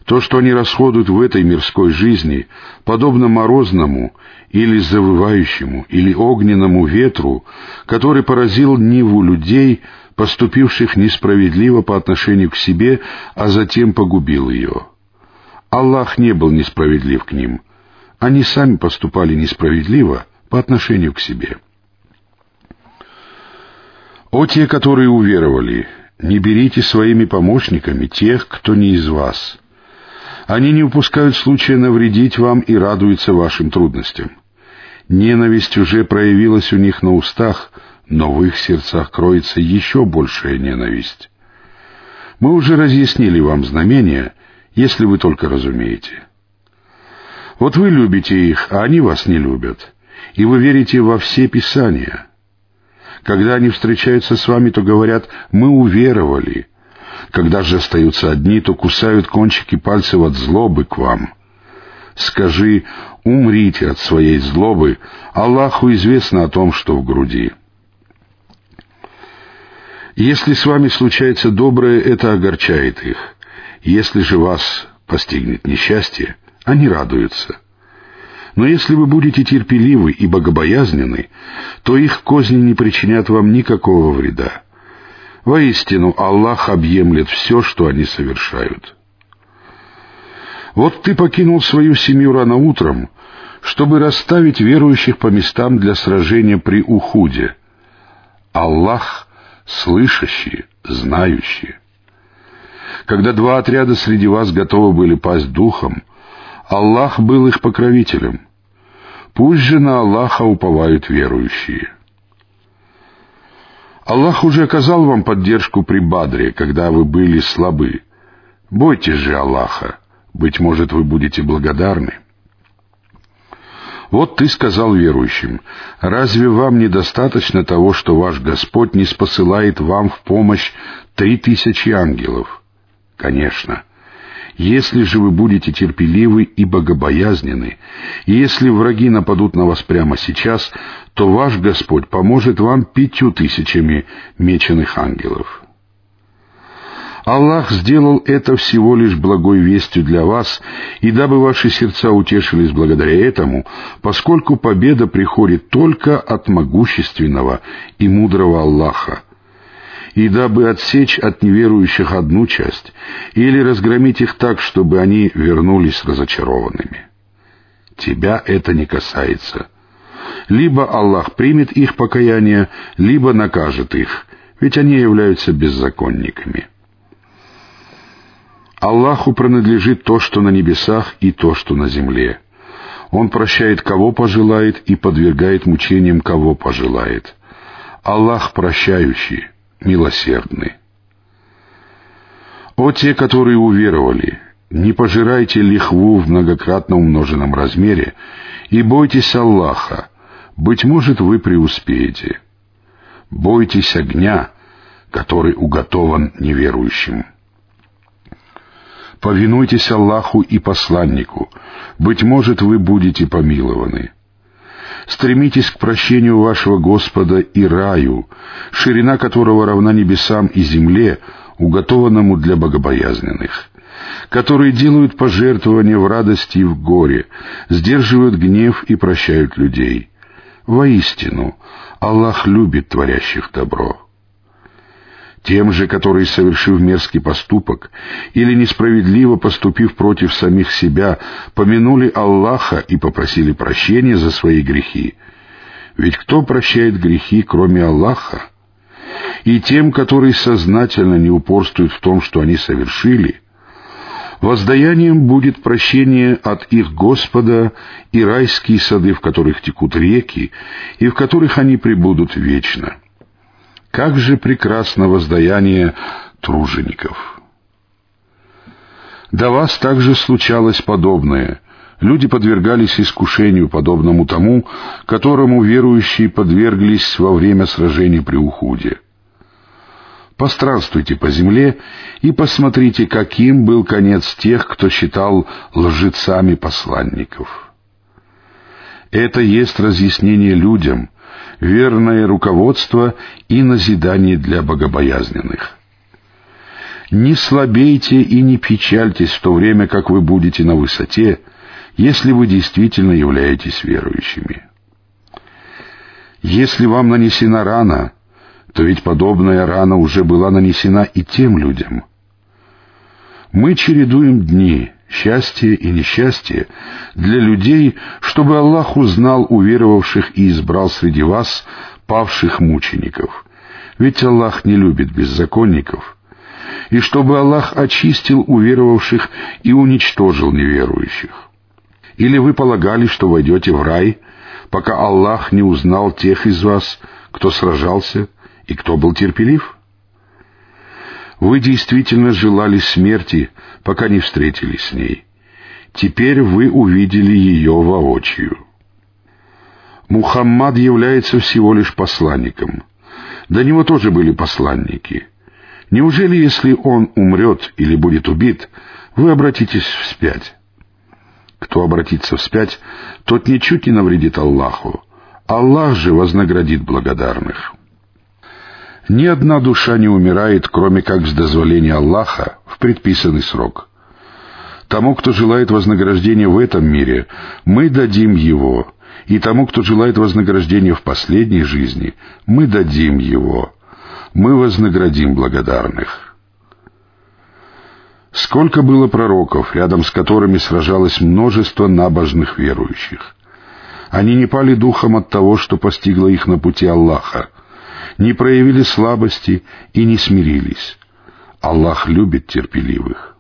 То, что они расходуют в этой мирской жизни, подобно морозному или завывающему или огненному ветру, который поразил Ниву людей, поступивших несправедливо по отношению к себе, а затем погубил ее. Аллах не был несправедлив к ним. Они сами поступали несправедливо по отношению к себе. О те, которые уверовали, не берите своими помощниками тех, кто не из вас — они не упускают случая навредить вам и радуются вашим трудностям. Ненависть уже проявилась у них на устах, но в их сердцах кроется еще большая ненависть. Мы уже разъяснили вам знамения, если вы только разумеете. Вот вы любите их, а они вас не любят, и вы верите во все Писания. Когда они встречаются с вами, то говорят «мы уверовали», когда же остаются одни, то кусают кончики пальцев от злобы к вам. Скажи, умрите от своей злобы, Аллаху известно о том, что в груди. Если с вами случается доброе, это огорчает их. Если же вас постигнет несчастье, они радуются. Но если вы будете терпеливы и богобоязнены, то их козни не причинят вам никакого вреда. Воистину, Аллах объемлет все, что они совершают. Вот ты покинул свою семью рано утром, чтобы расставить верующих по местам для сражения при Ухуде. Аллах слышащий, знающий. Когда два отряда среди вас готовы были пасть духом, Аллах был их покровителем. Пусть же на Аллаха уповают верующие. Аллах уже оказал вам поддержку при Бадре, когда вы были слабы. Бойтесь же Аллаха, быть может, вы будете благодарны. Вот ты сказал верующим, разве вам недостаточно того, что ваш Господь не спосылает вам в помощь три тысячи ангелов? Конечно. Если же вы будете терпеливы и богобоязнены, и если враги нападут на вас прямо сейчас, то ваш Господь поможет вам пятью тысячами меченых ангелов. Аллах сделал это всего лишь благой вестью для вас, и дабы ваши сердца утешились благодаря этому, поскольку победа приходит только от могущественного и мудрого Аллаха, и дабы отсечь от неверующих одну часть, или разгромить их так, чтобы они вернулись разочарованными. Тебя это не касается. Либо Аллах примет их покаяние, либо накажет их, ведь они являются беззаконниками. Аллаху принадлежит то, что на небесах, и то, что на земле. Он прощает, кого пожелает, и подвергает мучениям, кого пожелает. Аллах прощающий, милосердны. О те, которые уверовали, не пожирайте лихву в многократно умноженном размере и бойтесь Аллаха, быть может, вы преуспеете. Бойтесь огня, который уготован неверующим. Повинуйтесь Аллаху и посланнику, быть может, вы будете помилованы. Стремитесь к прощению вашего Господа и раю, ширина которого равна небесам и земле, уготованному для богобоязненных, которые делают пожертвования в радости и в горе, сдерживают гнев и прощают людей. Воистину, Аллах любит творящих добро. Тем же, которые, совершив мерзкий поступок или несправедливо поступив против самих себя, помянули Аллаха и попросили прощения за свои грехи. Ведь кто прощает грехи, кроме Аллаха? И тем, которые сознательно не упорствуют в том, что они совершили, воздаянием будет прощение от их Господа и райские сады, в которых текут реки, и в которых они пребудут вечно. Как же прекрасно воздаяние тружеников! До вас также случалось подобное. Люди подвергались искушению, подобному тому, которому верующие подверглись во время сражений при Ухуде. Постранствуйте по земле и посмотрите, каким был конец тех, кто считал лжецами посланников. Это есть разъяснение людям, верное руководство и назидание для богобоязненных. Не слабейте и не печальтесь в то время, как вы будете на высоте, если вы действительно являетесь верующими. Если вам нанесена рана, то ведь подобная рана уже была нанесена и тем людям. Мы чередуем дни, счастье и несчастье для людей, чтобы Аллах узнал уверовавших и избрал среди вас павших мучеников. Ведь Аллах не любит беззаконников. И чтобы Аллах очистил уверовавших и уничтожил неверующих. Или вы полагали, что войдете в рай, пока Аллах не узнал тех из вас, кто сражался и кто был терпелив? Вы действительно желали смерти, пока не встретились с ней. Теперь вы увидели ее воочию. Мухаммад является всего лишь посланником. До него тоже были посланники. Неужели, если он умрет или будет убит, вы обратитесь вспять? Кто обратится вспять, тот ничуть не навредит Аллаху. Аллах же вознаградит благодарных. Ни одна душа не умирает, кроме как с дозволения Аллаха в предписанный срок. Тому, кто желает вознаграждения в этом мире, мы дадим его, и тому, кто желает вознаграждения в последней жизни, мы дадим его. мы вознаградим благодарных. Сколько было пророков, рядом с которыми сражалось множество набожных верующих. Они не пали духом от того, что постигло их на пути Аллаха, не проявили слабости и не смирились. Аллах любит терпеливых.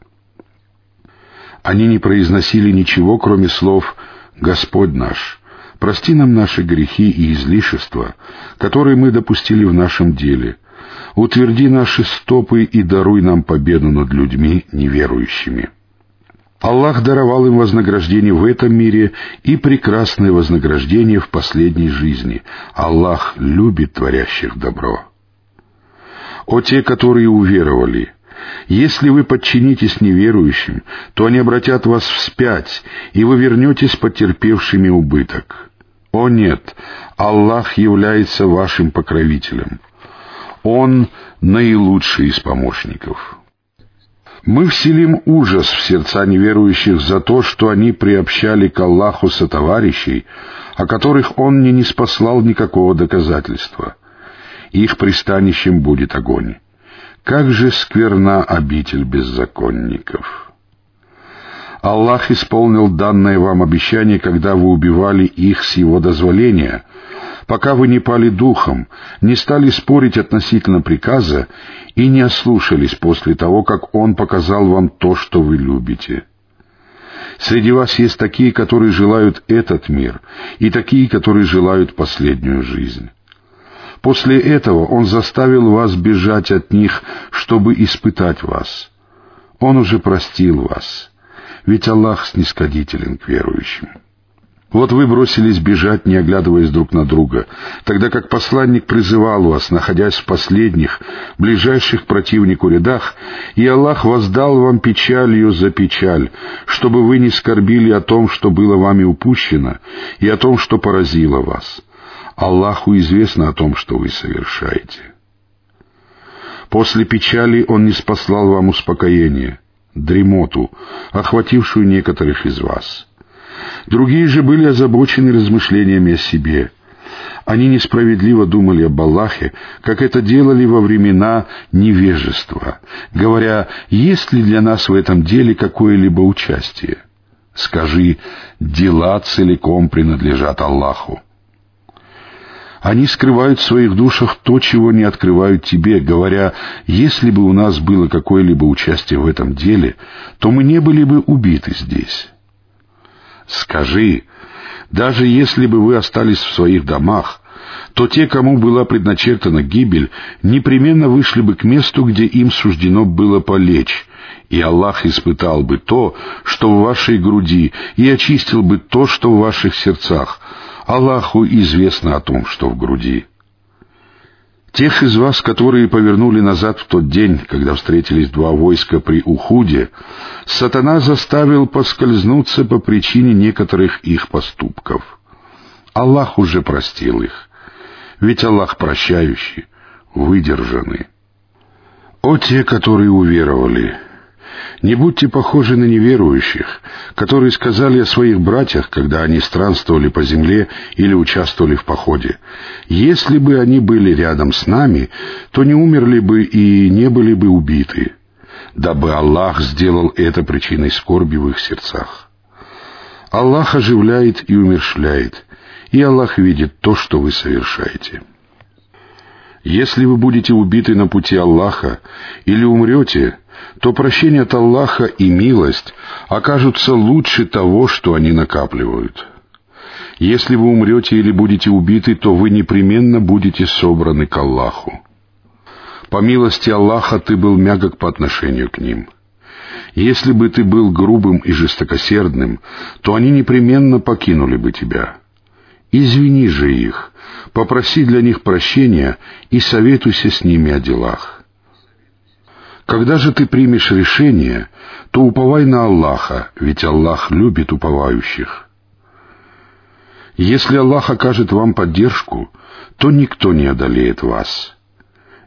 Они не произносили ничего, кроме слов «Господь наш, прости нам наши грехи и излишества, которые мы допустили в нашем деле, утверди наши стопы и даруй нам победу над людьми неверующими». Аллах даровал им вознаграждение в этом мире и прекрасное вознаграждение в последней жизни. Аллах любит творящих добро. О те, которые уверовали, если вы подчинитесь неверующим, то они обратят вас вспять, и вы вернетесь потерпевшими убыток. О нет, Аллах является вашим покровителем. Он наилучший из помощников. Мы вселим ужас в сердца неверующих за то, что они приобщали к Аллаху сотоварищей, о которых Он не спаслал никакого доказательства. Их пристанищем будет огонь. Как же скверна обитель беззаконников! Аллах исполнил данное вам обещание, когда вы убивали их с Его дозволения, пока вы не пали духом, не стали спорить относительно приказа и не ослушались после того, как Он показал вам то, что вы любите. Среди вас есть такие, которые желают этот мир, и такие, которые желают последнюю жизнь. После этого Он заставил вас бежать от них, чтобы испытать вас. Он уже простил вас, ведь Аллах снисходителен к верующим. Вот вы бросились бежать, не оглядываясь друг на друга, тогда как посланник призывал вас, находясь в последних, ближайших противнику рядах, и Аллах воздал вам печалью за печаль, чтобы вы не скорбили о том, что было вами упущено, и о том, что поразило вас. Аллаху известно о том, что вы совершаете. После печали Он не спаслал вам успокоение, дремоту, охватившую некоторых из вас. Другие же были озабочены размышлениями о себе. Они несправедливо думали об Аллахе, как это делали во времена невежества, говоря, есть ли для нас в этом деле какое-либо участие. Скажи, дела целиком принадлежат Аллаху. Они скрывают в своих душах то, чего не открывают тебе, говоря, если бы у нас было какое-либо участие в этом деле, то мы не были бы убиты здесь. Скажи, даже если бы вы остались в своих домах, то те, кому была предначертана гибель, непременно вышли бы к месту, где им суждено было полечь, и Аллах испытал бы то, что в вашей груди, и очистил бы то, что в ваших сердцах, Аллаху известно о том, что в груди. Тех из вас, которые повернули назад в тот день, когда встретились два войска при Ухуде, сатана заставил поскользнуться по причине некоторых их поступков. Аллах уже простил их, ведь Аллах прощающий, выдержанный. О те, которые уверовали, не будьте похожи на неверующих, которые сказали о своих братьях, когда они странствовали по земле или участвовали в походе. Если бы они были рядом с нами, то не умерли бы и не были бы убиты, дабы Аллах сделал это причиной скорби в их сердцах. Аллах оживляет и умершляет, и Аллах видит то, что вы совершаете. Если вы будете убиты на пути Аллаха или умрете, то прощение от Аллаха и милость окажутся лучше того, что они накапливают. Если вы умрете или будете убиты, то вы непременно будете собраны к Аллаху. По милости Аллаха ты был мягок по отношению к ним. Если бы ты был грубым и жестокосердным, то они непременно покинули бы тебя. Извини же их, попроси для них прощения и советуйся с ними о делах. Когда же ты примешь решение, то уповай на Аллаха, ведь Аллах любит уповающих. Если Аллах окажет вам поддержку, то никто не одолеет вас.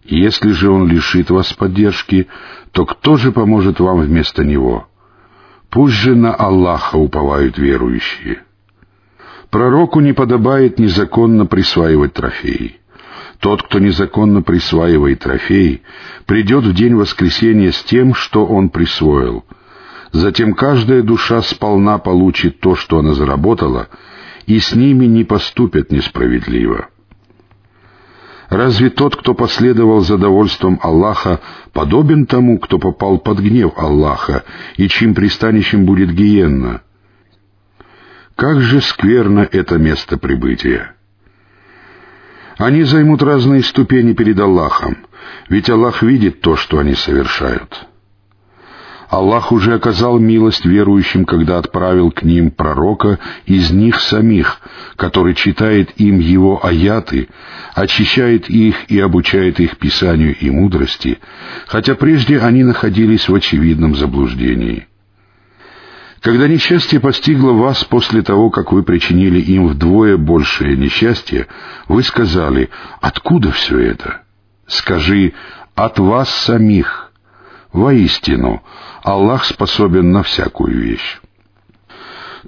Если же Он лишит вас поддержки, то кто же поможет вам вместо Него? Пусть же на Аллаха уповают верующие. Пророку не подобает незаконно присваивать трофеи. Тот, кто незаконно присваивает трофей, придет в день воскресения с тем, что он присвоил. Затем каждая душа сполна получит то, что она заработала, и с ними не поступят несправедливо. Разве тот, кто последовал за довольством Аллаха, подобен тому, кто попал под гнев Аллаха, и чьим пристанищем будет гиенна? Как же скверно это место прибытия! Они займут разные ступени перед Аллахом, ведь Аллах видит то, что они совершают. Аллах уже оказал милость верующим, когда отправил к ним пророка из них самих, который читает им его аяты, очищает их и обучает их писанию и мудрости, хотя прежде они находились в очевидном заблуждении. Когда несчастье постигло вас после того, как вы причинили им вдвое большее несчастье, вы сказали, откуда все это? Скажи, от вас самих. Воистину, Аллах способен на всякую вещь.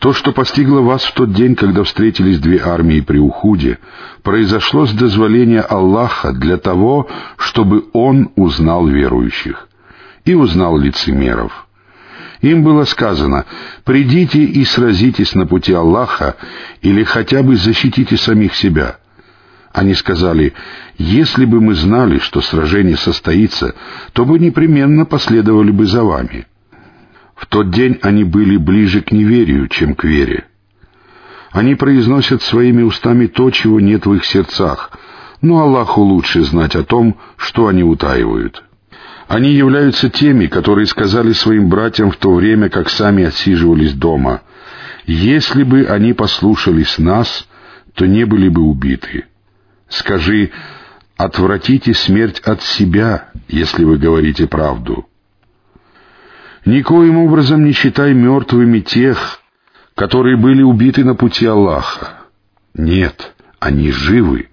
То, что постигло вас в тот день, когда встретились две армии при Ухуде, произошло с дозволения Аллаха для того, чтобы Он узнал верующих и узнал лицемеров. Им было сказано, «Придите и сразитесь на пути Аллаха или хотя бы защитите самих себя». Они сказали, «Если бы мы знали, что сражение состоится, то бы непременно последовали бы за вами». В тот день они были ближе к неверию, чем к вере. Они произносят своими устами то, чего нет в их сердцах, но Аллаху лучше знать о том, что они утаивают. Они являются теми, которые сказали своим братьям в то время, как сами отсиживались дома, «Если бы они послушались нас, то не были бы убиты». Скажи, отвратите смерть от себя, если вы говорите правду. Никоим образом не считай мертвыми тех, которые были убиты на пути Аллаха. Нет, они живы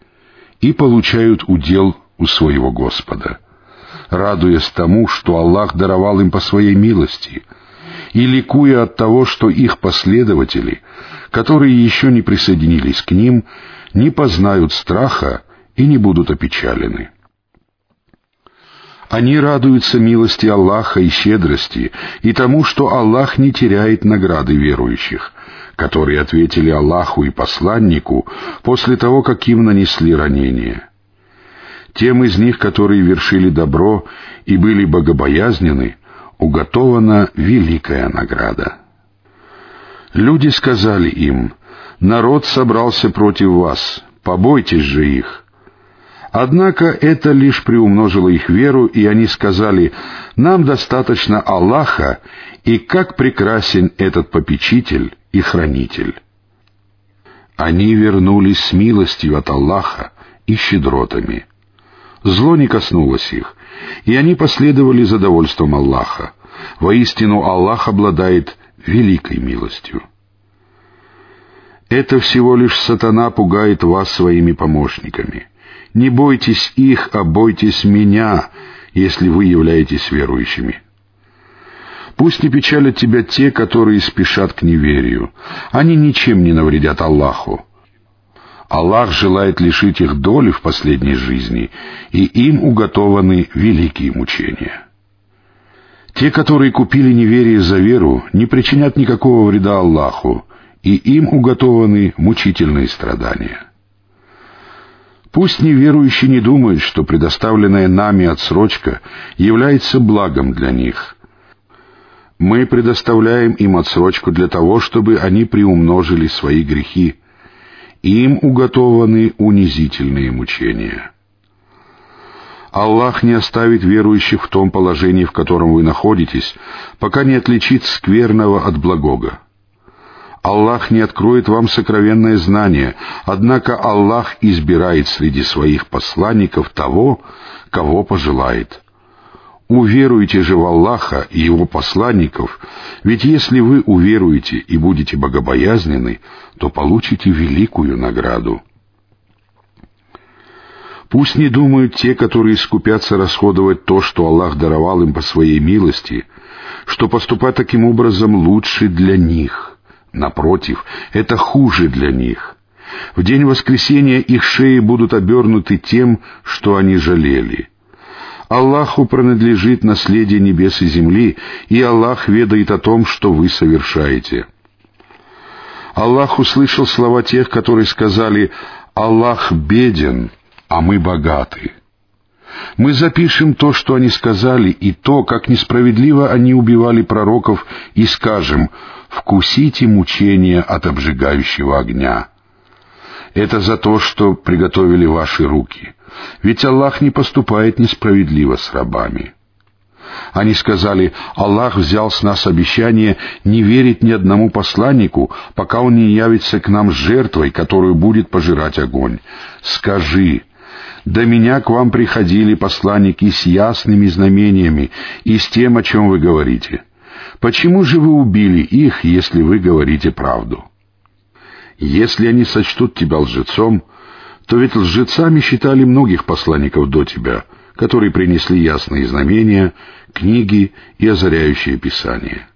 и получают удел у своего Господа, радуясь тому, что Аллах даровал им по своей милости, и ликуя от того, что их последователи, которые еще не присоединились к ним, не познают страха и не будут опечалены. Они радуются милости Аллаха и щедрости, и тому, что Аллах не теряет награды верующих, которые ответили Аллаху и посланнику после того, как им нанесли ранения. Тем из них, которые вершили добро и были богобоязнены, уготована великая награда. Люди сказали им, «Народ собрался против вас, побойтесь же их». Однако это лишь приумножило их веру, и они сказали, «Нам достаточно Аллаха, и как прекрасен этот попечитель и хранитель». Они вернулись с милостью от Аллаха и щедротами. Зло не коснулось их, и они последовали за довольством Аллаха. Воистину Аллах обладает великой милостью. Это всего лишь сатана пугает вас своими помощниками — не бойтесь их, а бойтесь меня, если вы являетесь верующими. Пусть не печалят тебя те, которые спешат к неверию. Они ничем не навредят Аллаху. Аллах желает лишить их доли в последней жизни, и им уготованы великие мучения. Те, которые купили неверие за веру, не причинят никакого вреда Аллаху, и им уготованы мучительные страдания. Пусть неверующие не думают, что предоставленная нами отсрочка является благом для них. Мы предоставляем им отсрочку для того, чтобы они приумножили свои грехи. Им уготованы унизительные мучения. Аллах не оставит верующих в том положении, в котором вы находитесь, пока не отличит скверного от благого. Аллах не откроет вам сокровенное знание, однако Аллах избирает среди своих посланников того, кого пожелает. Уверуйте же в Аллаха и Его посланников, ведь если вы уверуете и будете богобоязнены, то получите великую награду. Пусть не думают те, которые скупятся расходовать то, что Аллах даровал им по своей милости, что поступать таким образом лучше для них — Напротив, это хуже для них. В день воскресения их шеи будут обернуты тем, что они жалели. Аллаху принадлежит наследие небес и земли, и Аллах ведает о том, что вы совершаете. Аллах услышал слова тех, которые сказали «Аллах беден, а мы богаты». Мы запишем то, что они сказали, и то, как несправедливо они убивали пророков, и скажем «Вкусите мучения от обжигающего огня». Это за то, что приготовили ваши руки. Ведь Аллах не поступает несправедливо с рабами. Они сказали, Аллах взял с нас обещание не верить ни одному посланнику, пока он не явится к нам жертвой, которую будет пожирать огонь. Скажи, до меня к вам приходили посланники с ясными знамениями и с тем, о чем вы говорите. Почему же вы убили их, если вы говорите правду? Если они сочтут тебя лжецом, то ведь лжецами считали многих посланников до тебя, которые принесли ясные знамения, книги и озаряющие Писание.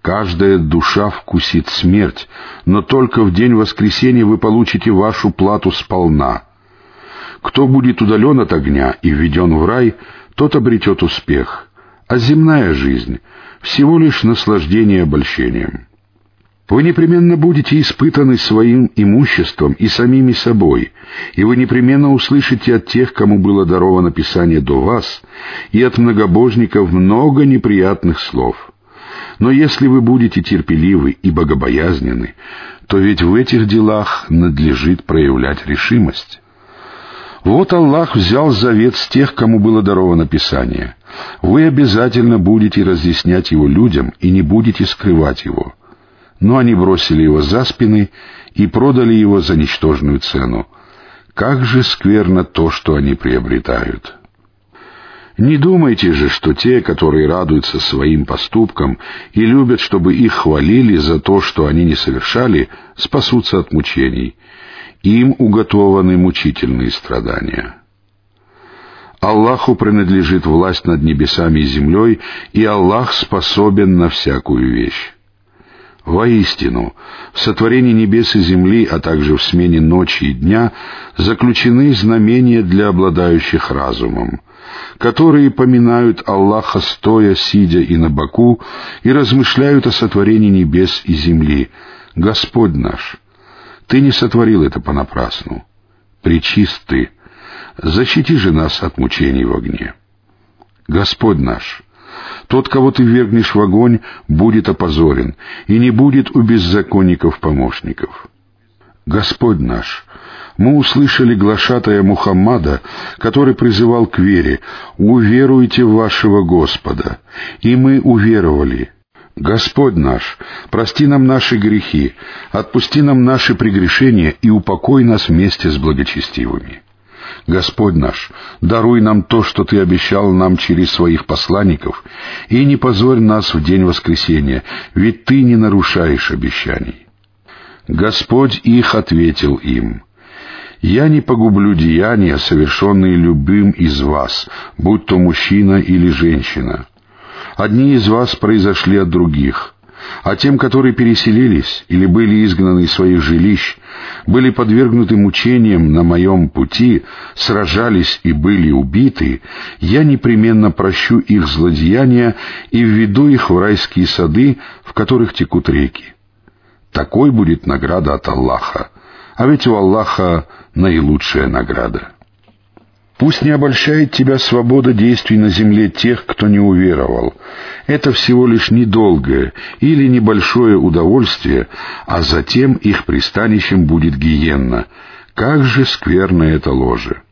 Каждая душа вкусит смерть, но только в день воскресения вы получите вашу плату сполна — кто будет удален от огня и введен в рай, тот обретет успех, а земная жизнь — всего лишь наслаждение обольщением. Вы непременно будете испытаны своим имуществом и самими собой, и вы непременно услышите от тех, кому было даровано Писание до вас, и от многобожников много неприятных слов. Но если вы будете терпеливы и богобоязнены, то ведь в этих делах надлежит проявлять решимость. Вот Аллах взял завет с тех, кому было даровано Писание. Вы обязательно будете разъяснять его людям и не будете скрывать его. Но они бросили его за спины и продали его за ничтожную цену. Как же скверно то, что они приобретают. Не думайте же, что те, которые радуются своим поступкам и любят, чтобы их хвалили за то, что они не совершали, спасутся от мучений — им уготованы мучительные страдания. Аллаху принадлежит власть над небесами и землей, и Аллах способен на всякую вещь. Воистину, в сотворении небес и земли, а также в смене ночи и дня, заключены знамения для обладающих разумом, которые поминают Аллаха стоя, сидя и на боку, и размышляют о сотворении небес и земли. Господь наш, ты не сотворил это понапрасну. Причист ты. Защити же нас от мучений в огне. Господь наш, тот, кого ты вергнешь в огонь, будет опозорен, и не будет у беззаконников помощников. Господь наш, мы услышали глашатая Мухаммада, который призывал к вере, «Уверуйте в вашего Господа», и мы уверовали, Господь наш, прости нам наши грехи, отпусти нам наши прегрешения и упокой нас вместе с благочестивыми. Господь наш, даруй нам то, что Ты обещал нам через своих посланников, и не позорь нас в день воскресения, ведь Ты не нарушаешь обещаний. Господь их ответил им, «Я не погублю деяния, совершенные любым из вас, будь то мужчина или женщина» Одни из вас произошли от других, а тем, которые переселились или были изгнаны из своих жилищ, были подвергнуты мучениям на моем пути, сражались и были убиты, я непременно прощу их злодеяния и введу их в райские сады, в которых текут реки. Такой будет награда от Аллаха, а ведь у Аллаха наилучшая награда. Пусть не обольщает тебя свобода действий на земле тех, кто не уверовал. Это всего лишь недолгое или небольшое удовольствие, а затем их пристанищем будет гиенна. Как же скверно это ложе!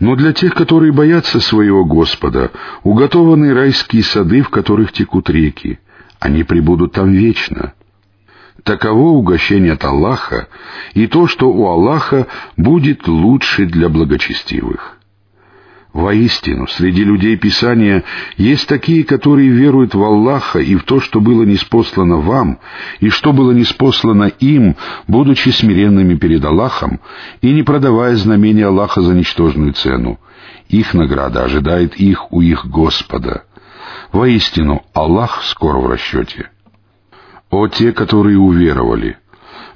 Но для тех, которые боятся своего Господа, уготованы райские сады, в которых текут реки. Они пребудут там вечно. Таково угощение от Аллаха и то, что у Аллаха будет лучше для благочестивых. Воистину, среди людей Писания есть такие, которые веруют в Аллаха и в то, что было неспослано вам, и что было неспослано им, будучи смиренными перед Аллахом и не продавая знамения Аллаха за ничтожную цену. Их награда ожидает их у их Господа. Воистину, Аллах скоро в расчете. О те, которые уверовали!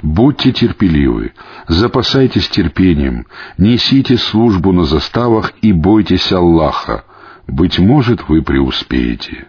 Будьте терпеливы, запасайтесь терпением, несите службу на заставах и бойтесь Аллаха. Быть может, вы преуспеете.